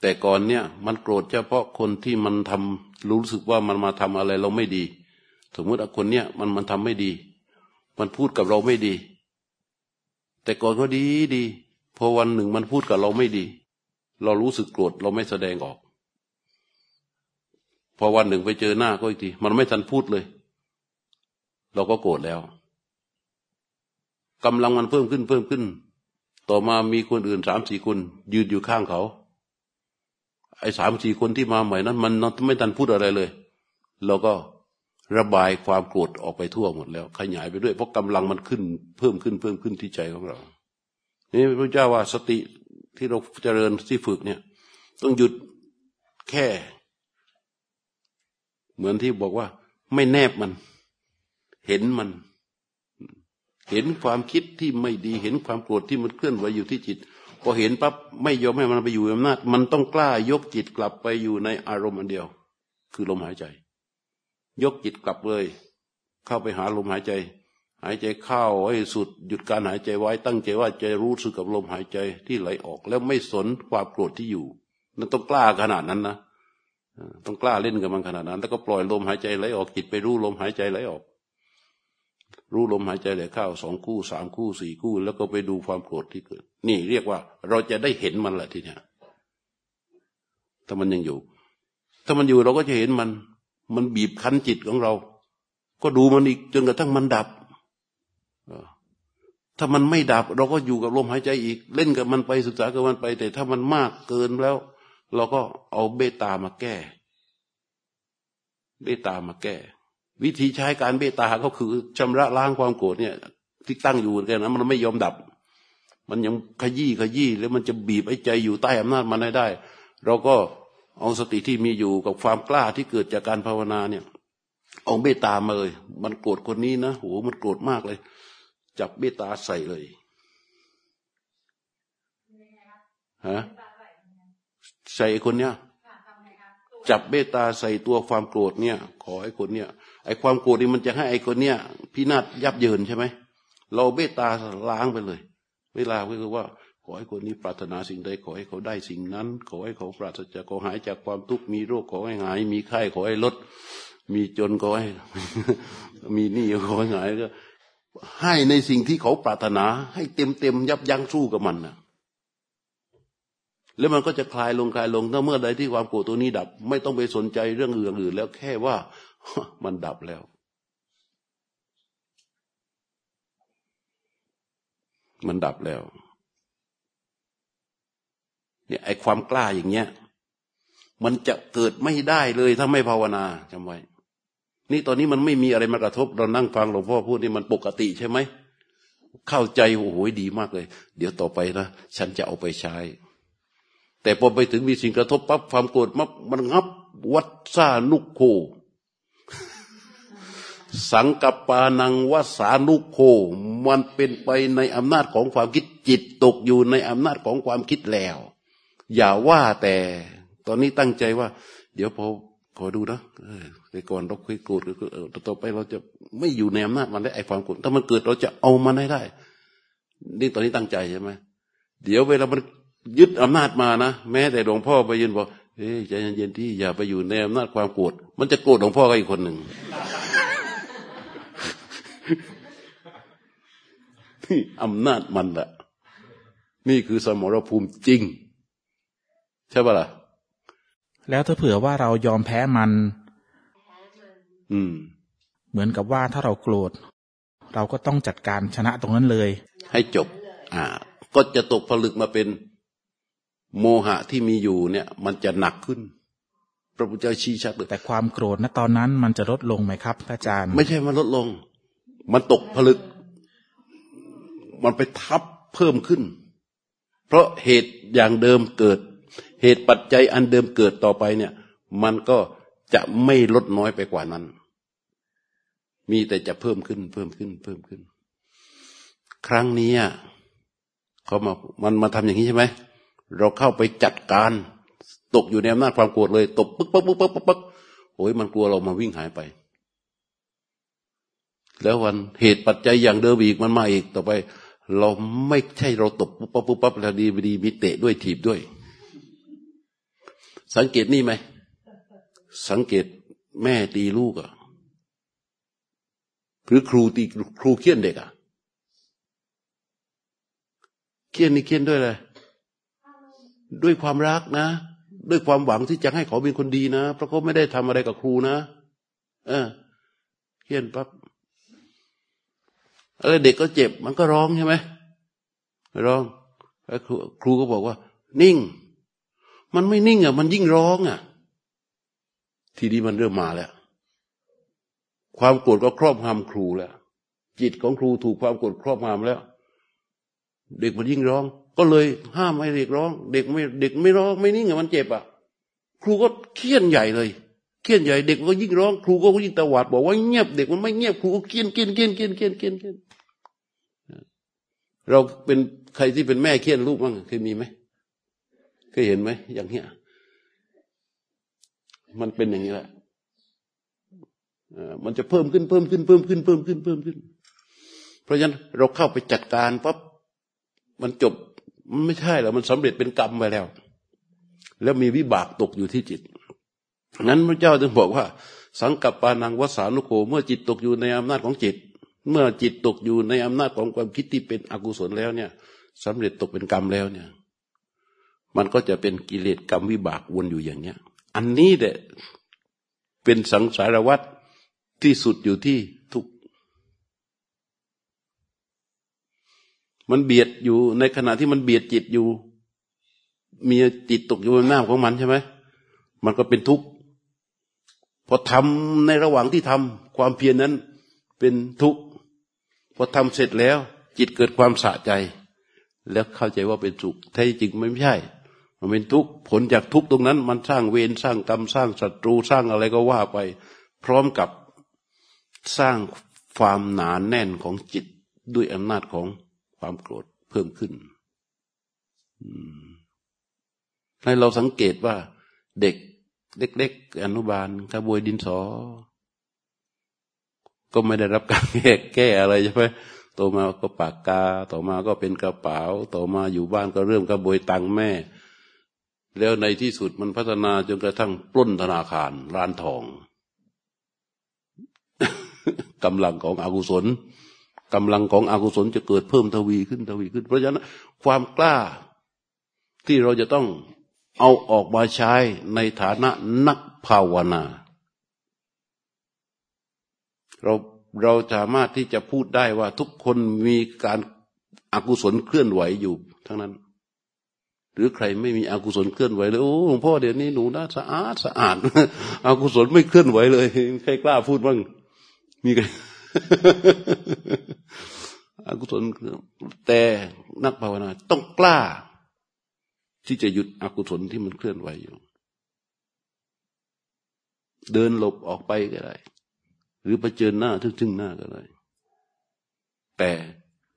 แต่ก่อนเนี่ย มันโกรธเฉพาะคนที่มันทำรู้สึกว่ามันมาทำอะไรเราไม่ดี สมมติคนเนี้ยมันมันทำไม่ดี มันพูดกับเราไม่ดี แต่ก่อนก็ดีดีพอวันหนึ่งมันพูดกับเราไม่ดี เรารู้สึกโกรธเราไม่แสดงออก พอวันหนึ่งไปเจอหน้าก็อีกที มันไม่ทันพูดเลย เราก็โกรธแล้วกำลังมันเพิ่มขึ้นเพิ่มขึ้น ต่อมามีคนอื่นสามสี่คน ยืนอยู่ข้างเขา ไอ้สามสี่คนที่มาใหม่นั้น มันไม่ทันพูดอะไรเลย เราก็ ระบายความโกรธออกไปทั่วหมดแล้ว ขยายไปด้วยเพราะกำลังมันขึ้นเพิ่มขึ้นเพิ่มขึ้นที่ใจของเรา นี่พระเจ้าว่าสติที่เราเจริญที่ฝึกเนี่ย ต้องหยุดแค่ เหมือนที่บอกว่า ไม่แนบมัน เห็นมัน เห็นความคิดที่ไม่ดีเห็นความโกรธที่มันเคลื่อนไหวอยู่ที่จิตพอเห็นปั๊บไม่ยอมให้มันไปอยู่อำนาจ มันต้องกล้ายกจิตกลับไปอยู่ในอารมณ์อันเดียว คือลมหายใจ ยกจิตกลับเลย เข้าไปหาลมหายใจ หายใจเข้าให้สุดหยุดการหายใจไว้ตั้งใจว่าจะรู้สึกกับลมหายใจที่ไหลออก แล้วไม่สนความโกรธที่อยู่นั่นต้องกล้าขนาดนั้นนะต้องกล้าเล่นกับมันขนาดนั้น แล้วก็ปล่อยลมหายใจไหลออกจิตไปรู้ลมหายใจไหลออก รู้ลมหายใจไหลเข้าสองคู่สามคู่สี่คู่ แล้วก็ไปดูความโกรธที่เกิด นี่เรียกว่าเราจะได้เห็นมันแหละทีเนี้ยถ้ามันยังอยู่ ถ้ามันอยู่เราก็จะเห็นมัน มันบีบคั้นจิตของเรา ก็ดูมันอีกจนกระทั่งมันดับถ้ามันไม่ดับ เราก็อยู่กับลมหายใจอีก เล่นกับมันไปศึกษากับมันไป แต่ถ้ามันมากเกินแล้ว เราก็เอาเบตามาแก้ เบตามาแก้ วิธีใช้การเบตาก็คือชำระล้างความโกรธเนี่ย ที่ตั้งอยู่กันนะมันไม่ยอมดับ มันยังขยี้ขยี้แล้วมันจะบีบไอ้ใจอยู่ใต้อำนาจมันได้ได้เราก็ เอาสติที่มีอยู่กับความกล้าที่เกิดจากการภาวนาเนี่ยเอาเบตามาเลย มันโกรธคนนี้นะโหมันโกรธมากเลย จับเบตาใส่เลยฮะใส่คนเนี้ยจับเบตาใส่ตัวความโกรธเนี่ย ขอไอ้คนเนี้ยไอ้ความโกรธนี่มันจะให้ไอ้คนเนี้ยพินาศยับเยินใช่ไหมเราเบตาล้างไปเลย เวลาก็คือว่า ขอให้คนนี้ปรารถนาสิ่งใดขอให้เขาได้สิ่งนั้น ขอให้เขาปราศจากขอหายจากความทุกข์มีโรคขอให้หาย มีไข้ขอให้ลด มีจนขอให้มีหนี้ขอให้หายก็ ให้ในสิ่งที่เขาปรารถนา ให้เต็มเต็มยับยั้งสู้กับมันนะแล้วมันก็จะคลายลงคลายลงถ้าเมื่อใดที่ความโกรธตัวนี้ดับ ไม่ต้องไปสนใจเรื่องอื่นๆแล้วแค่ว่ามันดับแล้วมันดับแล้ว เนี่ยไอ้ความกล้าอย่างเงี้ย มันจะเกิดไม่ได้เลยถ้าไม่ภาวนาจำไว้ นี่ตอนนี้มันไม่มีอะไรมากระทบเรานั่งฟังหลวงพ่อพูดนี่มันปกติใช่ไหมเข้าใจโอ้โหดีมากเลย เดี๋ยวต่อไปนะฉันจะเอาไปใช้ แต่พอไปถึงมีสิ่งกระทบปั๊บความโกรธมับมันงับวัดซานุโค สังกปานังวัสานุโค มันเป็นไปในอำนาจของความคิดจิตตกอยู่ในอำนาจของความคิดแล้ว อย่าว่าแต่ ตอนนี้ตั้งใจว่า เดี๋ยวพอขอดูนะแต่ก่อนเราเคยโกรธต่อไปเราจะไม่อยู่ในอำนาจมันได้ไอ้ความโกรธถ้ามันเกิดเราจะเอามันให้ได้ นี่ตอนนี้ตั้งใจใช่ไหมเดี๋ยวเวลามันยึดอำนาจมานะแม้แต่หลวงพ่อไปยืนบอกเฮ้ยใจเย็นๆที่อย่าไปอยู่ในอำนาจความโกรธมันจะโกรธหลวงพ่อก็อีกคนหนึ่งนี่อำนาจมันแหละนี่คือสมรภูมิจริง ใช่ปะล่ะ แล้วถ้าเผื่อว่าเรายอมแพ้มัน อืม เหมือนกับว่าถ้าเราโกรธ เราก็ต้องจัดการชนะตรงนั้นเลย ให้จบ อ่า ก็จะตกผลึกมาเป็นโมหะที่มีอยู่เนี่ย มันจะหนักขึ้น พระพุทธเจ้าชี้ชัดเลยแต่ความโกรธณตอนนั้นมันจะลดลงไหมครับอาจารย์ ไม่ใช่มันลดลง มันตกผลึก มันไปทับเพิ่มขึ้น เพราะเหตุอย่างเดิมเกิด เหตุปัจจัยอันเดิมเกิดต่อไปเนี่ย มันก็จะไม่ลดน้อยไปกว่านั้น มีแต่จะเพิ่มขึ้น เพิ่มขึ้น เพิ่มขึ้น ครั้งนี้เขามามันมาทำอย่างนี้ใช่ไหมเราเข้าไปจัดการ ตกอยู่ในอำนาจความโกรธเลยตบปึ๊กปึ๊กปึ๊กปึ๊กปึ๊กโอ้ยมันกลัวเรามาวิ่งหายไป แล้ววันเหตุปัจจัยอย่างเดิมอีกมันมาอีกต่อไป เราไม่ใช่เราตบปุ๊บปั๊บปุ๊บปั๊บแล้วดีดีมีเตะด้วยถีบด้วย สังเกตนี่ไหม สังเกตแม่ตีลูกอะหรือครูตีครูเคี่ยนเด็กอะเคี่ยนนี่เคี่ยนด้วยอะไรด้วยความรักนะ ด้วยความหวังที่จะให้เขาเป็นคนดีนะเพราะเขาไม่ได้ทำอะไรกับครูนะ เออเคี่ยนปั๊บอะไรเด็กก็เจ็บ มันก็ร้องใช่ไหมร้องแล้วครูก็บอกว่า นิ่ง มันไม่นิ่งอะ มันยิ่งร้องอะ ทีนี้มันเริ่มมาแล้ว ความโกรธก็ครอบงำครูแล้ว จิตของครูถูกความโกรธครอบงำแล้ว เด็กมันยิ่งร้อง ก็เลยห้ามให้เด็กร้อง เด็กไม่เด็กไม่ร้อง ไม่นิ่งอะมันเจ็บอะ ครูก็เคี่ยนใหญ่เลยเคี่ยนใหญ่เด็กก็ยิ่งร้องครูก็ยิ่งตวาดบอกว่าเงียบเด็กมันไม่เงียบครูก็เคี่ยนเคี่ยนเคี่ยนเคี่ยนเคี่ยนเคี่ยนเคี่ยนเราเป็นใครที่เป็นแม่เคี่ยนลูกบ้างเคยมีไหม เคยเห็นไหมอย่างเนี้ย มันเป็นอย่างนี้แหละมันจะเพิ่มขึ้นเพิ่มขึ้นเพิ่มขึ้นเพิ่มขึ้นเพิ่มขึ้น เพราะฉะนั้นเราเข้าไปจัดการปั๊บมันจบมันไม่ใช่หรอกมันสำเร็จเป็นกรรมไปแล้ว แล้วมีวิบากตกอยู่ที่จิตนั้นพระเจ้าจึงบอกว่า สังกัปปานังวสานุโคเมื่อจิตตกอยู่ในอำนาจของจิต เมื่อจิตตกอยู่ในอำนาจของความคิดที่เป็นอกุศลแล้วเนี่ยสำเร็จตกเป็นกรรมแล้วเนี่ย มันก็จะเป็นกิเลสกรรมวิบากวนอยู่อย่างเนี้ย อันนี้แหละเป็นสังสารวัตรที่สุดอยู่ที่ทุก มันเบียดอยู่ในขณะที่มันเบียดจิตอยู่ มีจิตตกอยู่ในหน้าของมันใช่ไหม มันก็เป็นทุกข์ พอทำในระหว่างที่ทำความเพียรนนั้นเป็นทุกข์ พอทำเสร็จแล้ว จิตเกิดความสะใจ แล้วเข้าใจว่าเป็นสุขแท้จริงไม่ใช่ มันเป็นทุกข์ผลจากทุกข์ตรงนั้น มันสร้างเวรสร้างกรรมสร้างศัตรูสร้างอะไรก็ว่าไป พร้อมกับสร้างความหนานแน่นของจิตด้วยอำนาจของความโกรธเพิ่มขึ้นให้เราสังเกตว่า เด็กเล็กๆอนุบาลกระบวยดินสอ ก็ไม่ได้รับการแก้แก้อะไรใช่ไหมต่อมาก็ปากกา ต่อมาก็เป็นกระเป๋า ต่อมาอยู่บ้านก็เริ่มกระบวยตังแม่ แล้วในที่สุดมันพัฒนาจนกระทั่งปล้นธนาคารร้านทองกำลังของอกุศลกำลังของอกุศลจะเกิดเพิ่มทวีขึ้นทวีขึ้น เพราะฉะนั้นความกล้าที่เราจะต้องเอาออกมาใช้ในฐานะนักภาวนา เราเราสามารถที่จะพูดได้ว่าทุกคนมีการอากุศลเคลื่อนไหวอยู่ทั้งนั้น หรือใครไม่มีอกุศลเคลื่อนไหวเลยโอ้หลวงพ่อเดี๋ยวนี้หนูน่าสะอาดสะอาดอกุศลไม่เคลื่อนไหวเลยใครกล้าพูดบ้างมีใครอกุศลแต่นักภาวนาต้องกล้า ที่จะหยุดอกุศลที่มันเคลื่อนไหวอยู่ เดินหลบออกไปก็ได้ หรือไปเจอหน้าทึ่งๆหน้าก็ได้ แต่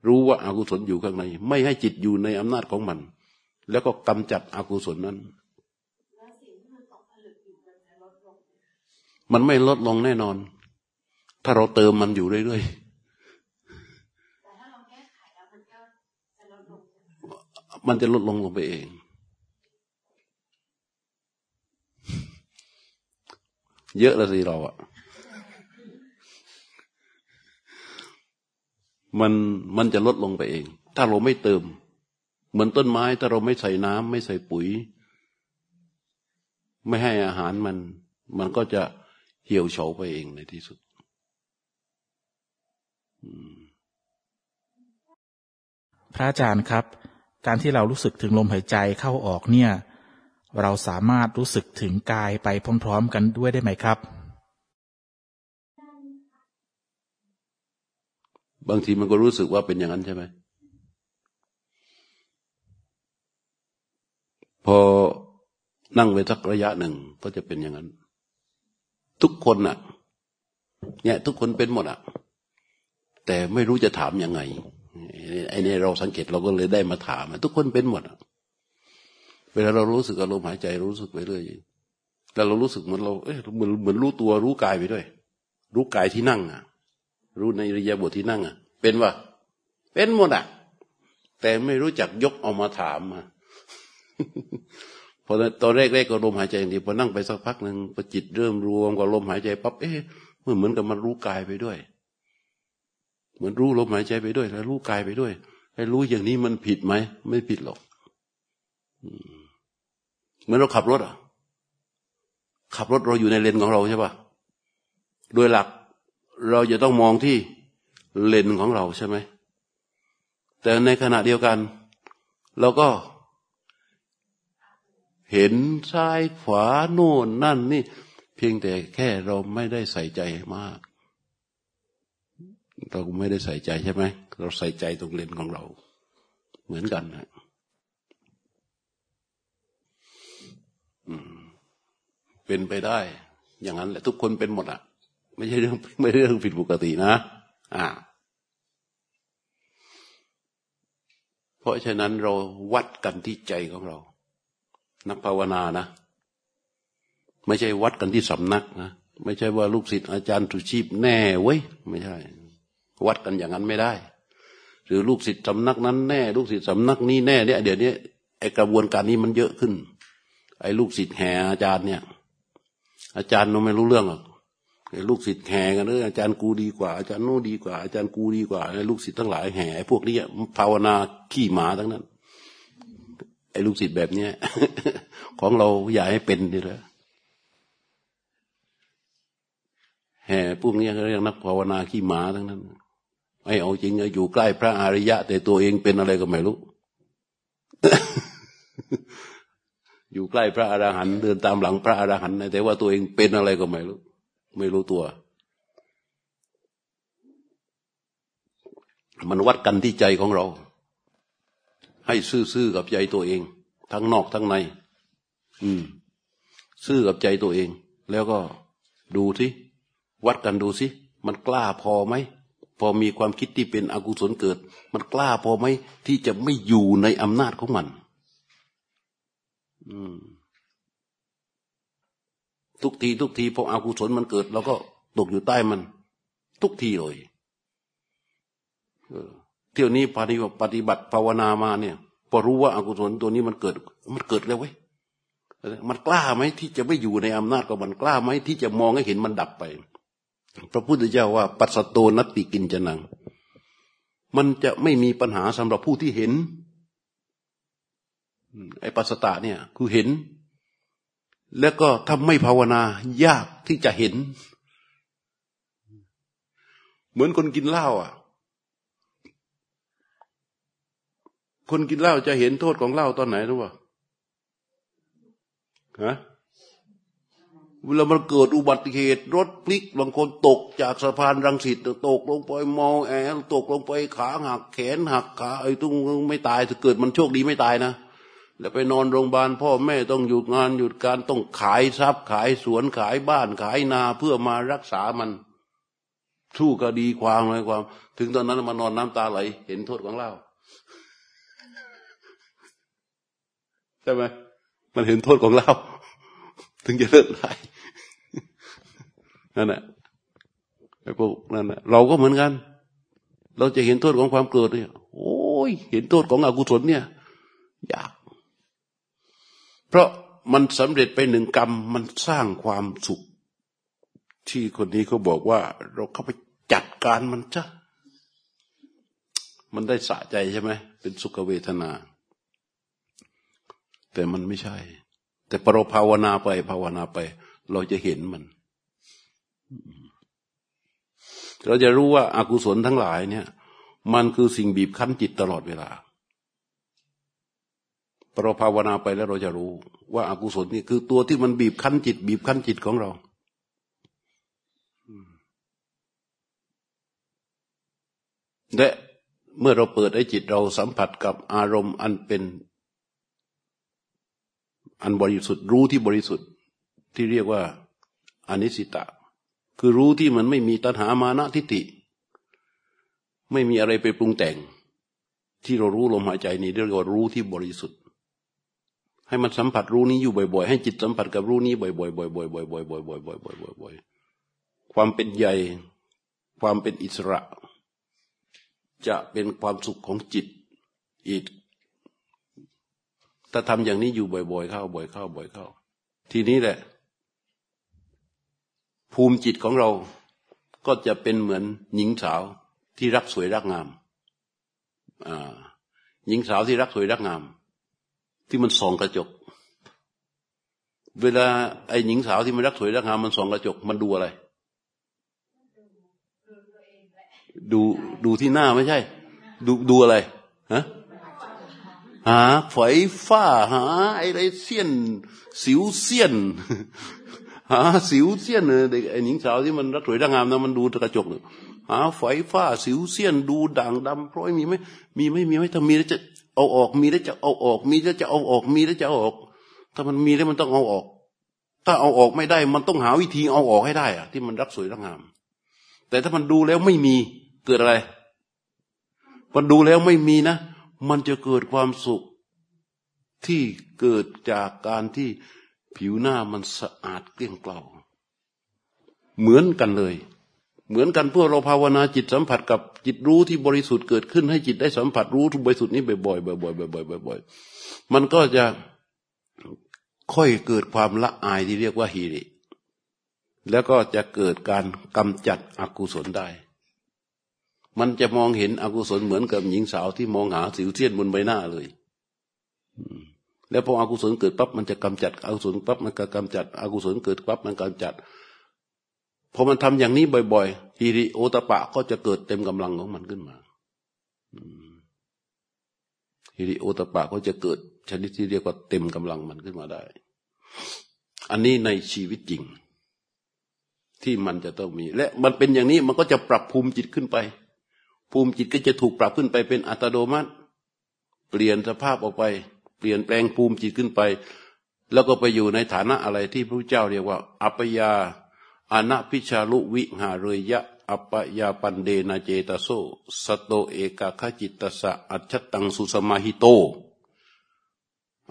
รู้ว่าอากุศลอยู่ข้างใน ไม่ให้จิตอยู่ในอำนาจของมัน แล้วก็กำจัดอกุศลนั้น มันไม่ลดลงแน่นอน ถ้าเราเติมมันอยู่เรื่อยๆมันจะลดลงลงไปเอง เยอะแล้วสิเราอะมันมันจะลดลงไปเอง ถ้าเราไม่เติม เหมือนต้นไม้ถ้าเราไม่ใส่น้ำไม่ใส่ปุ๋ย ไม่ให้อาหารมัน มันก็จะเหี่ยวเฉาไปเองในที่สุดพระอาจารย์ครับ การที่เรารู้สึกถึงลมหายใจเข้าออกเนี่ย เราสามารถรู้สึกถึงกายไปพร้อม ๆ กันด้วยได้ไหมครับ บางทีมันก็รู้สึกว่าเป็นอย่างนั้นใช่ไหม พอนั่งไปสักระยะหนึ่งก็จะเป็นอย่างนั้น ทุกคนน่ะเนี่ยทุกคนเป็นหมดอะแต่ไม่รู้จะถามยังไงไอ้นี่เราสังเกตเราก็เลยได้มาถามทุกคนเป็นหมดอะเวลาเรารู้สึกอารมณ์หายใจรู้สึกไปเรื่อยแต่เรารู้สึกเหมือนเราเอ๊ะเหมือนเหมือนรู้ตัวรู้กายไปด้วย รู้กายที่นั่งอะ รู้ในริยาบทที่นั่งอะ เป็นว่าเป็นหมดอะ แต่ไม่รู้จักยกเอามาถามมา พอตอนแรกๆก็ลมหายใจอย่างเดียวพอนั่งไปสักพักหนึ่งพอจิตเริ่มรวมกับลมหายใจปั๊บเอ๊ะเหมือนกับมันรู้กายไปด้วย เหมือนรู้ลมหายใจไปด้วย แล้วรู้กายไปด้วยให้รู้อย่างนี้มันผิดไหมไม่ผิดหรอกเหมือนเราขับรถอะ ขับรถเราอยู่ในเลนของเราใช่ปะโดยหลักเราจะต้องมองที่เลนของเราใช่ไหมแต่ในขณะเดียวกัน เราก็ เห็นซ้ายขวาโน่นนั่นนี่ เพียงแต่แค่เราไม่ได้ใส่ใจมาก เราไม่ได้ใส่ใจใช่ไหมเราใส่ใจตรงเลนของเรา เหมือนกันนะเป็นไปได้ อย่างนั้นแหละทุกคนเป็นหมดอะ ไม่ใช่เรื่องไม่ใช่เรื่องผิดปกตินะ อ่า เพราะฉะนั้นเราวัดกันที่ใจของเรา นักภาวนานะ ไม่ใช่วัดกันที่สำนักนะไม่ใช่ว่าลูกศิษย์อาจารย์สุชีพแน่เว้ยไม่ใช่ วัดกันอย่างนั้นไม่ได้ หรือลูกศิษย์สำนักนั้นแน่ ลูกศิษย์สำนักนี้แน่เนี่ยเดี๋ยวนี้ไอกระบวนการนี้มันเยอะขึ้น ไอลูกศิษย์แห่อาจารย์เนี่ย อาจารย์เราไม่รู้เรื่องหรอกไอ้ลูกศิษย์แห่กันเลยอาจารย์กูดีกว่า อาจารย์โน้ดีกว่าอาจารย์กูดีกว่าไอ้ลูกศิษย์ทั้งหลายแห่ไอพวกนี้ภาวนาขี้หมาทั้งนั้น อ้ลูกศิษย์แบบเนี้ยของเราอย่าให้เป็นดีเลยแห่พวกนี้เขาเรียกนักภาวนาขี้หมาทั้งนั้นไม่เอาจริงอยู่ใกล้พระอริยะ แต่ตัวเองเป็นอะไรก็ไม่รู้อยู่ใกล้พระอรหันต์เดินตามหลังพระอรหันต์แต่ว่าตัวเองเป็นอะไรก็ไม่รู้ไม่รู้ตัว มันวัดกันที่ใจของเรา ให้ซื่อๆกับใจตัวเอง ทั้งนอกทั้งใน อืม ซื่อกับใจตัวเอง แล้วก็ดูสิวัดกันดูสิมันกล้าพอไหมพอมีความคิดที่เป็นอกุศลเกิด มันกล้าพอไหมที่จะไม่อยู่ในอำนาจของมันทุกทีทุกทีพออกุศลมันเกิดเราก็ตกอยู่ใต้มัน ทุกทีเลย เที่ยวนี้ปฏิปฏิบัติภาวนามาเนี่ย พอรู้ว่าอากุศลตัวนี้มันเกิด มันเกิดแล้วเว้ยมันกล้าไหมที่จะไม่อยู่ในอำนาจของมันกล้าไหมที่จะมองให้เห็นมันดับไป พระพุทธเจ้าว่า ปัสสโตนติกินจนัง มันจะไม่มีปัญหาสำหรับผู้ที่เห็นไอ้ปัสสตะเนี่ย คือเห็น แล้วก็ถ้าไม่ภาวนายากที่จะเห็น เหมือนคนกินเหล้าอะ คนกินเหล้าจะเห็นโทษของเหล้าตอนไหนรู้ป่ะฮะเวลามันเกิดอุบัติเหตุ รถพลิกบางคนตกจากสะพานรังสิตตกลงไปมองแอลตกลงไปขาหักแขนหักขาไอ้ตุ้งไม่ตายถ้าเกิดมันโชคดีไม่ตายนะแล้วไปนอนโรงพยาบาลพ่อแม่ต้องหยุดงานหยุดการต้องขายทรัพย์ ขายสวนขายบ้านขายนาเพื่อมารักษามันสู้คดีความอะไรความ ถึงตอนนั้นมานอนน้ำตาไหล เห็นโทษของเล่า ใช่ไหมมันเห็นโทษของเรา ถึงจะเลิกได้นั่นแหละไอ้พวกนั่นแหละเราก็เหมือนกัน เราจะเห็นโทษของความเกิดเนี่ย โอ้ย เห็นโทษของอกุศลเนี่ยยาก เพราะมันสำเร็จไปหนึ่งกรรมมันสร้างความสุข ที่คนนี้เขาบอกว่า เราเข้าไปจัดการมันจ้ะมันได้สะใจใช่ไหมเป็นสุขเวทนา แต่มันไม่ใช่ แต่พอเราภาวนาไปภาวนาไป เราจะเห็นมัน เราจะรู้ว่าอากุศลทั้งหลายเนี่ย มันคือสิ่งบีบคั้นจิตตลอดเวลาเราภาวนาไปแล้วเราจะรู้ ว่าอากุศลนี่คือตัวที่มันบีบคั้นจิต บีบคั้นจิตของเราและเมื่อเราเปิดให้จิตเราสัมผัสกับอารมณ์อันเป็น อันบริสุทธิ์รู้ที่บริสุทธิ์ที่เรียกว่าอนิสิตะ คือรู้ที่มันไม่มีตัณหามานะทิฏฐิไม่มีอะไรไปปรุงแต่ง ที่เรารู้ลมหายใจนี้เรียกว่ารู้ที่บริสุทธิ์ ให้มันสัมผัสรู้นี้อยู่บ่อยๆ ให้จิตสัมผัสกับรู้นี้บ่อยๆบ่อยๆบ่อยๆบ่อยๆบ่อยๆบ่อยๆบ่อยๆความเป็นใหญ่ ความเป็นอิสระ จะเป็นความสุขของจิตอีก ถ้าทำอย่างนี้อยู่บ่อย ๆ เข้า บ่อยเข้า บ่อยเข้า ทีนี้แหละ ภูมิจิตของเราก็จะเป็นเหมือนหญิงสาวที่รักสวยรักงามหญิงสาวที่รักสวยรักงาม ที่มันส่องกระจก เวลาไอ้หญิงสาวที่มันรักสวยรักงามมันส่องกระจก มันดูอะไร ดูดูที่หน้าไม่ใช่ ดูดูอะไรฮะ หาฝอยฝ้าหาอะไรเสี้ยน สิวเสี้ยน หาสิวเสี้ยนเด็กไอ้หญิงสาวที่มันรักสวยรักงามนะมันดูกระจกเนี่ยหาไฟฟ้าสิวเสี้ยนดูด่างดำพร้อยมีไหมมีไหมมีไหมถ้ามีแล้วจะเอาออกมีแล้วจะเอาออก มีแล้วจะเอาออกมีแล้วจะเอาออก ถ้ามันมีแล้วมันต้องเอาออก ถ้าเอาออกไม่ได้มันต้องหาวิธีเอาออกให้ได้อะที่มันรักสวยรักงาม แต่ถ้ามันดูแล้วไม่มีเกิดอะไรมันดูแล้วไม่มีนะ มันจะเกิดความสุขที่เกิดจากการที่ผิวหน้ามันสะอาดเกลี้ยงเกลาเหมือนกันเลย เหมือนกันเพวกเราภาวนาจิตสัมผัสกับจิตรู้ที่บริสุทธิ์เกิดขึ้นให้จิตได้สัมผัสรู้ทุกบริสุทธิ์นี้บ่อยๆบ่อยๆบ่อยๆบ่อยๆมันก็จะค่อยเกิดความละอายที่เรียกว่าฮีริแล้วก็จะเกิดการกำจัดอกุศลได้ มันจะมองเห็นอกุศลเหมือนกับหญิงสาวที่มองหาสิวเทียนบนใบหน้าเลย แล้วพออกุศลเกิดปั๊บมันจะกำจัดอกุศลปั๊บมันก็กำจัดอกุศลเกิดปั๊บมันกำจัดพอมันทำอย่างนี้บ่อยๆฮีริโอตปะก็จะเกิดเต็มกำลังของมันขึ้นมาฮีริโอตปะก็จะเกิดชนิดที่เรียกว่าเต็มกำลังมันขึ้นมาได้ อันนี้ในชีวิตจริง ที่มันจะต้องมี และมันเป็นอย่างนี้มันก็จะปรับภูมิจิตขึ้นไป ภูมิจิตก็จะถูกปรับขึ้นไปเป็นอัตโนมัติ เปลี่ยนสภาพออกไป เปลี่ยนแปลงภูมิจิตขึ้นไป แล้วก็ไปอยู่ในฐานะอะไรที่พระเจ้าเรียกว่า อัปยาอนัพิชาลุวิหาเรยะ อัปยาปันเดนาเจตโซสโตเอกาขจิตตสะอัจฉตังสุสมาหิโต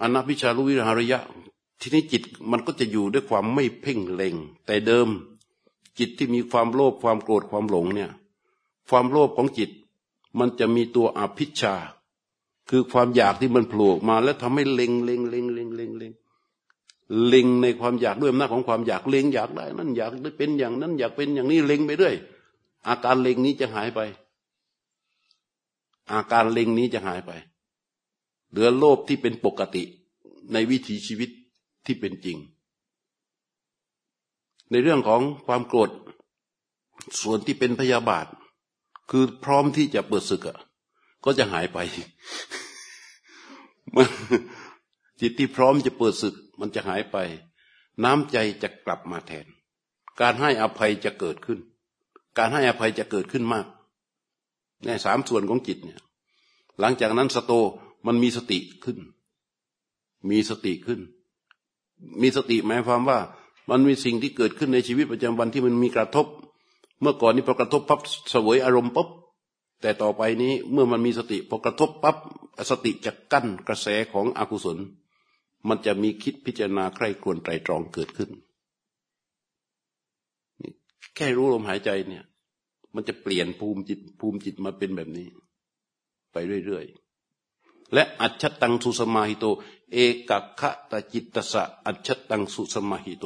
อนัพิชาลุวิหารยะ ทีนี้จิตมันก็จะอยู่ด้วยความไม่เพ่งเล็ง แต่เดิมจิตที่มีความโลภความโกรธความหลงเนี่ย ความโลภของจิต มันจะมีตัวอภิชา คือความอยากที่มันโผล่มาแล้วทำให้เล็งเล็งเล็งเล็งเล็งเล็งเล็งในความอยากด้วยอำนาจของความอยากเล็งอยากได้นั่นอยากได้เป็นอย่างนั้นอยากเป็นอย่างนี้เล็งไปเรื่อยอาการเล็งนี้จะหายไป อาการเล็งนี้จะหายไป เหลือโลภที่เป็นปกติในวิถีชีวิตที่เป็นจริง ในเรื่องของความโกรธส่วนที่เป็นพยาบาท คือพร้อมที่จะเปิดศึกอะก็จะหายไปจิตที่พร้อมจะเปิดศึก มันจะหายไป น้ำใจจะกลับมาแทน การให้อภัยจะเกิดขึ้น การให้อภัยจะเกิดขึ้นมากในสามส่วนของจิตเนี่ย หลังจากนั้นสโตมันมีสติขึ้น มีสติขึ้น มีสติหมายความว่า มันมีสิ่งที่เกิดขึ้นในชีวิตประจำวันที่มันมีกระทบ เมื่อก่อนนี้พอกระทบปั๊บสวยอารมณ์ปุ๊บแต่ต่อไปนี้เมื่อมันมีสติพอกระทบปั๊บสติจะกั้นกระแสของอกุศล มันจะมีคิดพิจารณาใคร่ครวญไตรตรองเกิดขึ้น แค่รู้ลมหายใจเนี่ย มันจะเปลี่ยนภูมิจิตภูมิจิตมาเป็นแบบนี้ ไปเรื่อยๆ และอัจฉตังสุสมาหิโต เอกคะตจิตตสะอัจฉตังสุสมาหิโต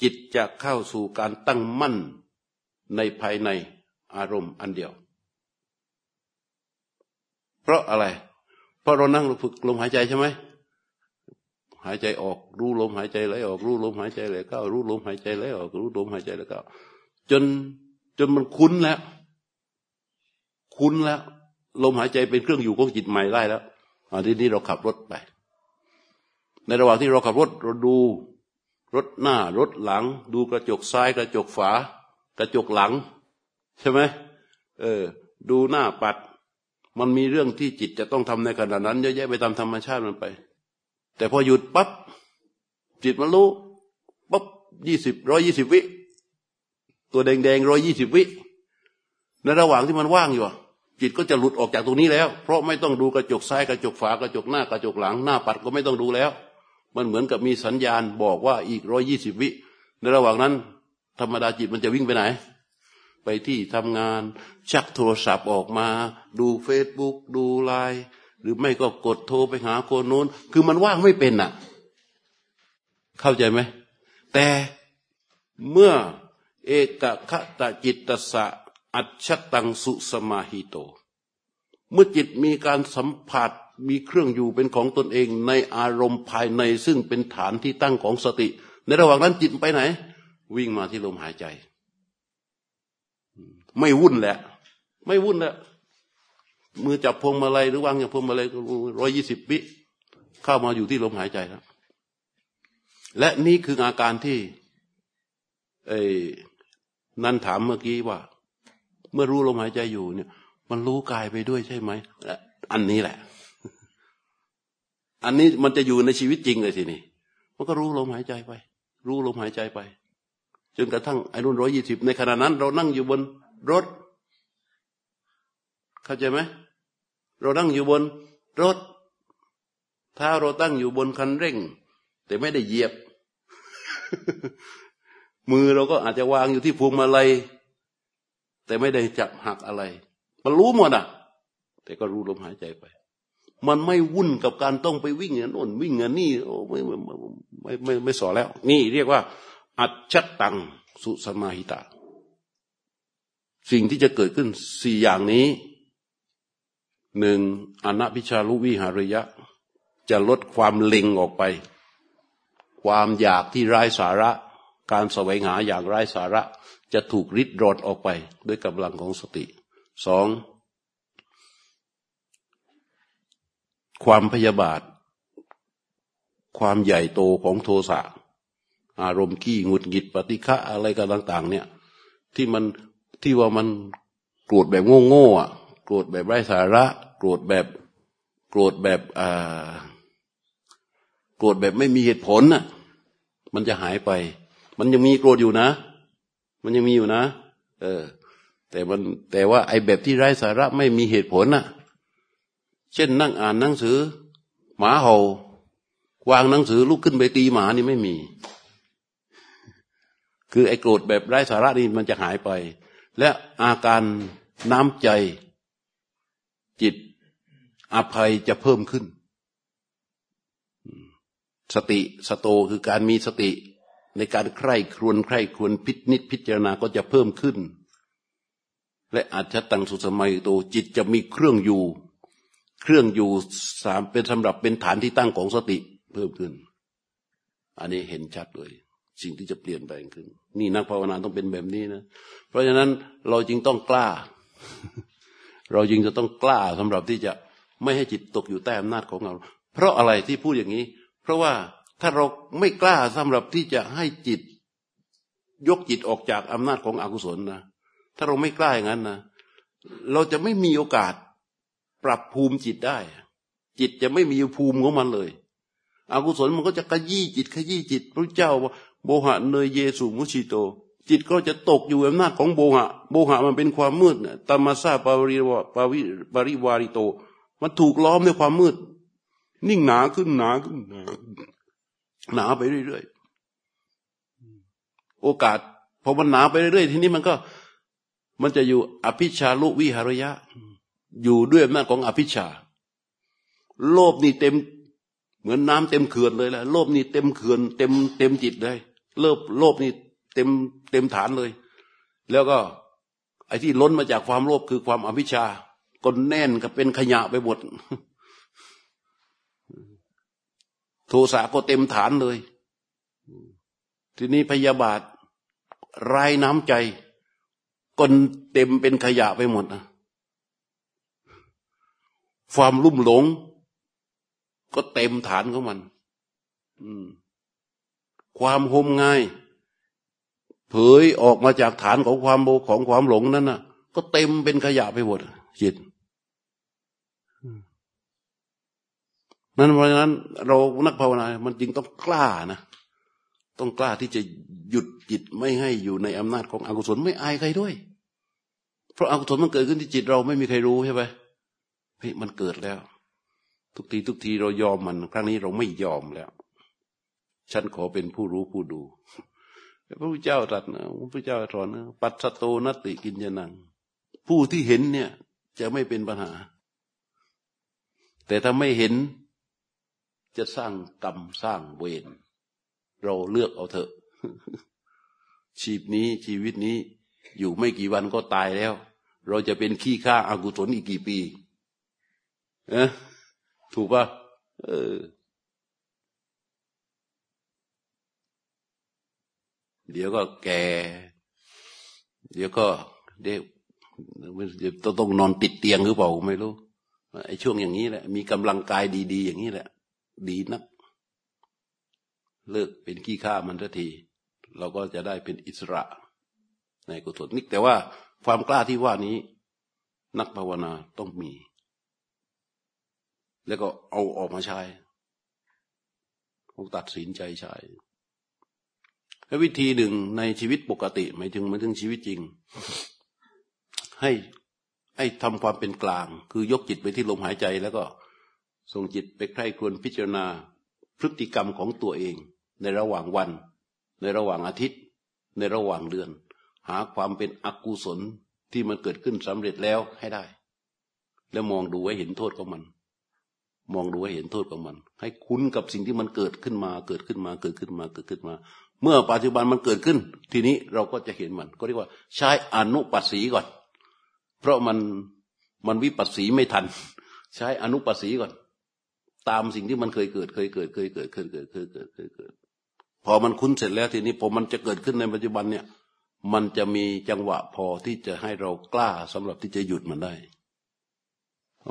จิตจะเข้าสู่การตั้งมั่น ในภายในอารมณ์อันเดียว เพราะอะไร เพราะเรานั่งฝึกลมหายใจใช่ไหมหายใจออกรู้ลมหายใจไหลออกรู้ลมหายใจไหลเข้ารู้ลมหายใจไหลออกรู้ลมหายใจไหลเข้าจนจนมันคุ้นแล้ว คุ้นแล้ว ลมหายใจเป็นเครื่องอยู่ของจิตใหม่ได้แล้วอันนี้เราขับรถไป ในระหว่างที่เราขับรถเราดูรถหน้ารถหลัง ดูกระจกซ้ายกระจกฝา กระจกหลัง ใช่ไหมเออ ดูหน้าปัด มันมีเรื่องที่จิตจะต้องทำในขณะนั้นเยอะแยะไปตามธรรมชาติมันไป แต่พอหยุดปั๊บจิตมันรู้ปั๊บยี่สิบร้อยยี่สิบวิตัวแดงแดงร้อยยี่สิบวิในระหว่างที่มันว่างอยู่จิตก็จะหลุดออกจากตรงนี้แล้ว เพราะไม่ต้องดูกระจกซ้ายกระจกฝากระจกหน้ากระจกหลัง หน้าปัดก็ไม่ต้องดูแล้ว มันเหมือนกับมีสัญญาณบอกว่าอีกร้อยยี่สิบวิในระหว่างนั้น ธรรมดาจิตมันจะวิ่งไปไหน ไปที่ทำงาน ชักโทรศัพท์ออกมา ดูเฟซบุ๊กดูไลน์หรือไม่ก็กดโทรไปหาคนโน้น คือมันว่างไม่เป็นอะ เข้าใจไหม แต่เมื่อเอกคตจิตตสะอัจฉตังสุสมาหิโต เมื่อจิตมีการสัมผัสมีเครื่องอยู่เป็นของตนเองในอารมณ์ภายในซึ่งเป็นฐานที่ตั้งของสติ ในระหว่างนั้นจิตไปไหน วิ่งมาที่ลมหายใจ ไม่วุ่นแหละ ไม่วุ่นแหละมือจับพวงมาลัยหรือวางอย่างพวงมาลัยร้อยยี่สิบวิเข้ามาอยู่ที่ลมหายใจแล้วและนี่คืออาการที่ไอ้นั่นถามเมื่อกี้ว่า เมื่อรู้ลมหายใจอยู่เนี่ย มันรู้กายไปด้วยใช่ไหมอันนี้แหละ อันนี้มันจะอยู่ในชีวิตจริงเลยทีนี้มันก็รู้ลมหายใจไป รู้ลมหายใจไป จนกระทั่งไอ้รุ่นร้อยยี่สิบในขณะนั้น เรานั่งอยู่บนรถ เข้าใจไหมเราตั้งอยู่บนรถถ้าเราตั้งอยู่บนคันเร่ง แต่ไม่ได้เหยียบ มือเราก็อาจจะวางอยู่ที่พวงมาลัยแต่ไม่ได้จับหักอะไร มันรู้หมดอะ แต่ก็รู้ลมหายใจไป มันไม่วุ่นกับการต้องไปวิ่งเงินน่นวิ่งเงินนี่โอ้ไม่ไม่ไม่ไม่สอแล้ว นี่เรียกว่า อัจฉตังสุสมาหิตา สิ่งที่จะเกิดขึ้นสี่อย่างนี้หนึ่งอนัพิชาลุวิหาริยะ จะลดความเล็งออกไป ความอยากที่ไร้สาระ การแสวงหาอย่างไร้สาระ จะถูกริดรอนออกไปด้วยกำลังของสติสองความพยาบาท ความใหญ่โตของโทสะ อารมณ์ขี้หงุดหงิดปฏิฆะอะไรกันต่าง ๆ เนี่ย ที่มันที่ว่ามันโกรธแบบโง่ๆอะโกรธแบบไร้สาระ โกรธแบบโกรธแบบอ่าโกรธแบบไม่มีเหตุผลน่ะ มันจะหายไป มันยังมีโกรธอยู่นะ มันยังมีอยู่นะ เออ แต่มันแต่ว่าไอ้แบบที่ไร้สาระไม่มีเหตุผลน่ะ เช่นนั่งอ่านหนังสือ หมาเห่าวางหนังสือลุกขึ้นไปตีหมานี่ไม่มี คือไอ้โกรธแบบไร้สาระนี่มันจะหายไป และอาการน้ำใจจิตอภัยจะเพิ่มขึ้น สติสโตคือการมีสติในการใคร่ครวญใคร่ครวญพิจิตพิจารณาก็จะเพิ่มขึ้น และอาจจะตั้งสุสมัยโตจิตจะมีเครื่องอยู่ เครื่องอยู่สามเป็นสำหรับเป็นฐานที่ตั้งของสติเพิ่มขึ้น อันนี้เห็นชัดเลย สิ่งที่จะเปลี่ยนแปลงขึ้น นี่นักภาวนาต้องเป็นแบบนี้นะ เพราะฉะนั้นเราจึงต้องกล้า เราจึงจะต้องกล้าสำหรับที่จะไม่ให้จิตตกอยู่ใต้อำนาจของเรา เพราะอะไรที่พูดอย่างนี้ เพราะว่าถ้าเราไม่กล้าสำหรับที่จะให้จิต ยกจิตออกจากอำนาจของอกุศลนะถ้าเราไม่กล้าอย่างนั้นนะเราจะไม่มีโอกาสปรับภูมิจิตได้ จิตจะไม่มีภูมิของมันเลยอกุศลมันก็จะขยี้จิตขยี้จิตพระเจ้าว่า โบหะเนยเยสุมุชิโต จิตก็จะตกอยู่อำนาจของโบหะ โบหะมันเป็นความมืดเนี่ยตามาซาปาริวปาวิปาริวาริโต มันถูกล้อมด้วยความมืด นิ่งหนาขึ้นหนาขึ้นหนาหนาไปเรื่อยๆโอกาสพอมันหนาไปเรื่อยๆทีนี้มันก็ มันจะอยู่อภิชาลุวิหารยะ อยู่ด้วยอำนาจของอภิชา โลภนี่เต็มเหมือนน้ำเต็มเขื่อนเลยแหละโลภนี่เต็มเขื่อนเต็มเต็มจิตเลย โลภโลภนี่เต็มเต็มฐานเลย แล้วก็ ไอ้ที่ล้นมาจากความโลภคือความอภิชาก็แน่นกับเป็นขยะไปหมดโทสะก็เต็มฐานเลย ทีนี้พยาบาทไร้น้ำใจกนเต็มเป็นขยะไปหมดนะความลุ่มหลง ก็เต็มฐานของมัน ความหมง่าย เผยออกมาจากฐานของความโบของความหลงนั้นนะก็เต็มเป็นขยะไปหมดจิตนั้นเพราะฉะนั้น เรานักภาวนา มันจริงต้องกล้านะ ต้องกล้าที่จะหยุดจิตไม่ให้อยู่ในอำนาจของอกุศลไม่อายใครด้วย เพราะอกุศลมันเกิดขึ้นที่จิตเราไม่มีใครรู้ใช่ไหมเฮ้ยมันเกิดแล้ว ทุกทีทุกทีเรายอมมัน ครั้งนี้เราไม่ยอมแล้ว ฉันขอเป็นผู้รู้ผู้ดู พระพุทธเจ้าตรัสนะพระพุทธเจ้าสอนนะปัสสโตนติกินยนัง ผู้ที่เห็นเนี่ย จะไม่เป็นปัญหา แต่ถ้าไม่เห็นจะสร้างกรรมสร้างเวรเราเลือกเอาเถอะ ชีพนี้ชีวิตนี้อยู่ไม่กี่วันก็ตายแล้ว เราจะเป็นขี้ข้าอากุศลอีกกี่ปีเอะถูกปะเออ เดี๋ยวก็แก่ เดี๋ยวก็เดี๋ยวต้องต้องนอนติดเตียงหรือเปล่าไม่รู้ไอ้ช่วงอย่างนี้แหละ มีกำลังกายดี ๆ อย่างนี้แหละ ดีนัก เลิกเป็นขี้ข้ามันทันที เราก็จะได้เป็นอิสระ ในกุศลนี่แต่ว่าความกล้าที่ว่านี้ นักภาวนาต้องมี แล้วก็เอาออกมาใช้ต้องตัดสินใจใช้ และวิธีหนึ่งในชีวิตปกติหมายถึงหมายถึงชีวิตจริง ให้ให้ทำความเป็นกลาง คือยกจิตไปที่ลมหายใจ แล้วก็ส่งจิตไปใคร่ครวญพิจารณาพฤติกรรมของตัวเอง ในระหว่างวัน ในระหว่างอาทิตย์ ในระหว่างเดือน หาความเป็นอกุศลที่มันเกิดขึ้นสำเร็จแล้วให้ได้ แล้วมองดูให้เห็นโทษของมัน มองดูให้เห็นโทษของมัน ให้คุ้นกับสิ่งที่มันเกิดขึ้นมาเกิดขึ้นมาเกิดขึ้นมาเกิดขึ้นมา เมื่อปัจจุบันมันเกิดขึ้น ทีนี้เราก็จะเห็นมัน ก็เรียกว่าใช้อนุปัสสีก่อน เพราะมันมันวิปัสสีไม่ทัน ใช้อนุปัสสีก่อน ตามสิ่งที่มันเคยเกิด เคยเกิด เคยเกิดเคยเกิดเคยเกิดเคยเกิด พอมันคุ้นเสร็จแล้วทีนี้พอมันจะเกิดขึ้นในปัจจุบันเนี่ย มันจะมีจังหวะพอที่จะให้เรากล้าสำหรับที่จะหยุดมันได้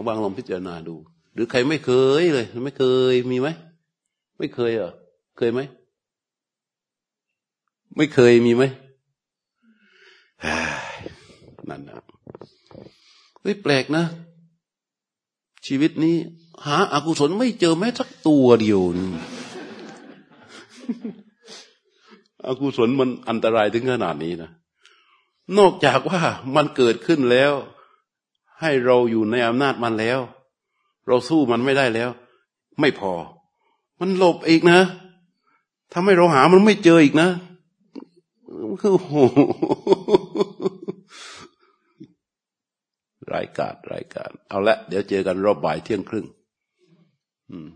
บางลองพิจารณาดู หรือใครไม่เคยเลย ไม่เคยมีไหมไม่เคยเหรอเคยไหม ไม่เคยมีไหมนั่นนะเฮ้ยแปลกนะ ชีวิตนี้ หาอากุศลไม่เจอแม้สักตัวเดียวนี่อกุศลมันอันตรายถึงขนาดนี้นะ นอกจากว่ามันเกิดขึ้นแล้ว ให้เราอยู่ในอำนาจมันแล้ว เราสู้มันไม่ได้แล้ว ไม่พอ มันหลบอีกนะทำให้เราหามันไม่เจออีกนะ คือโหรายการรายการ เอาละ เดี๋ยวเจอกันรอบบ่ายเที่ยงครึ่ง อืม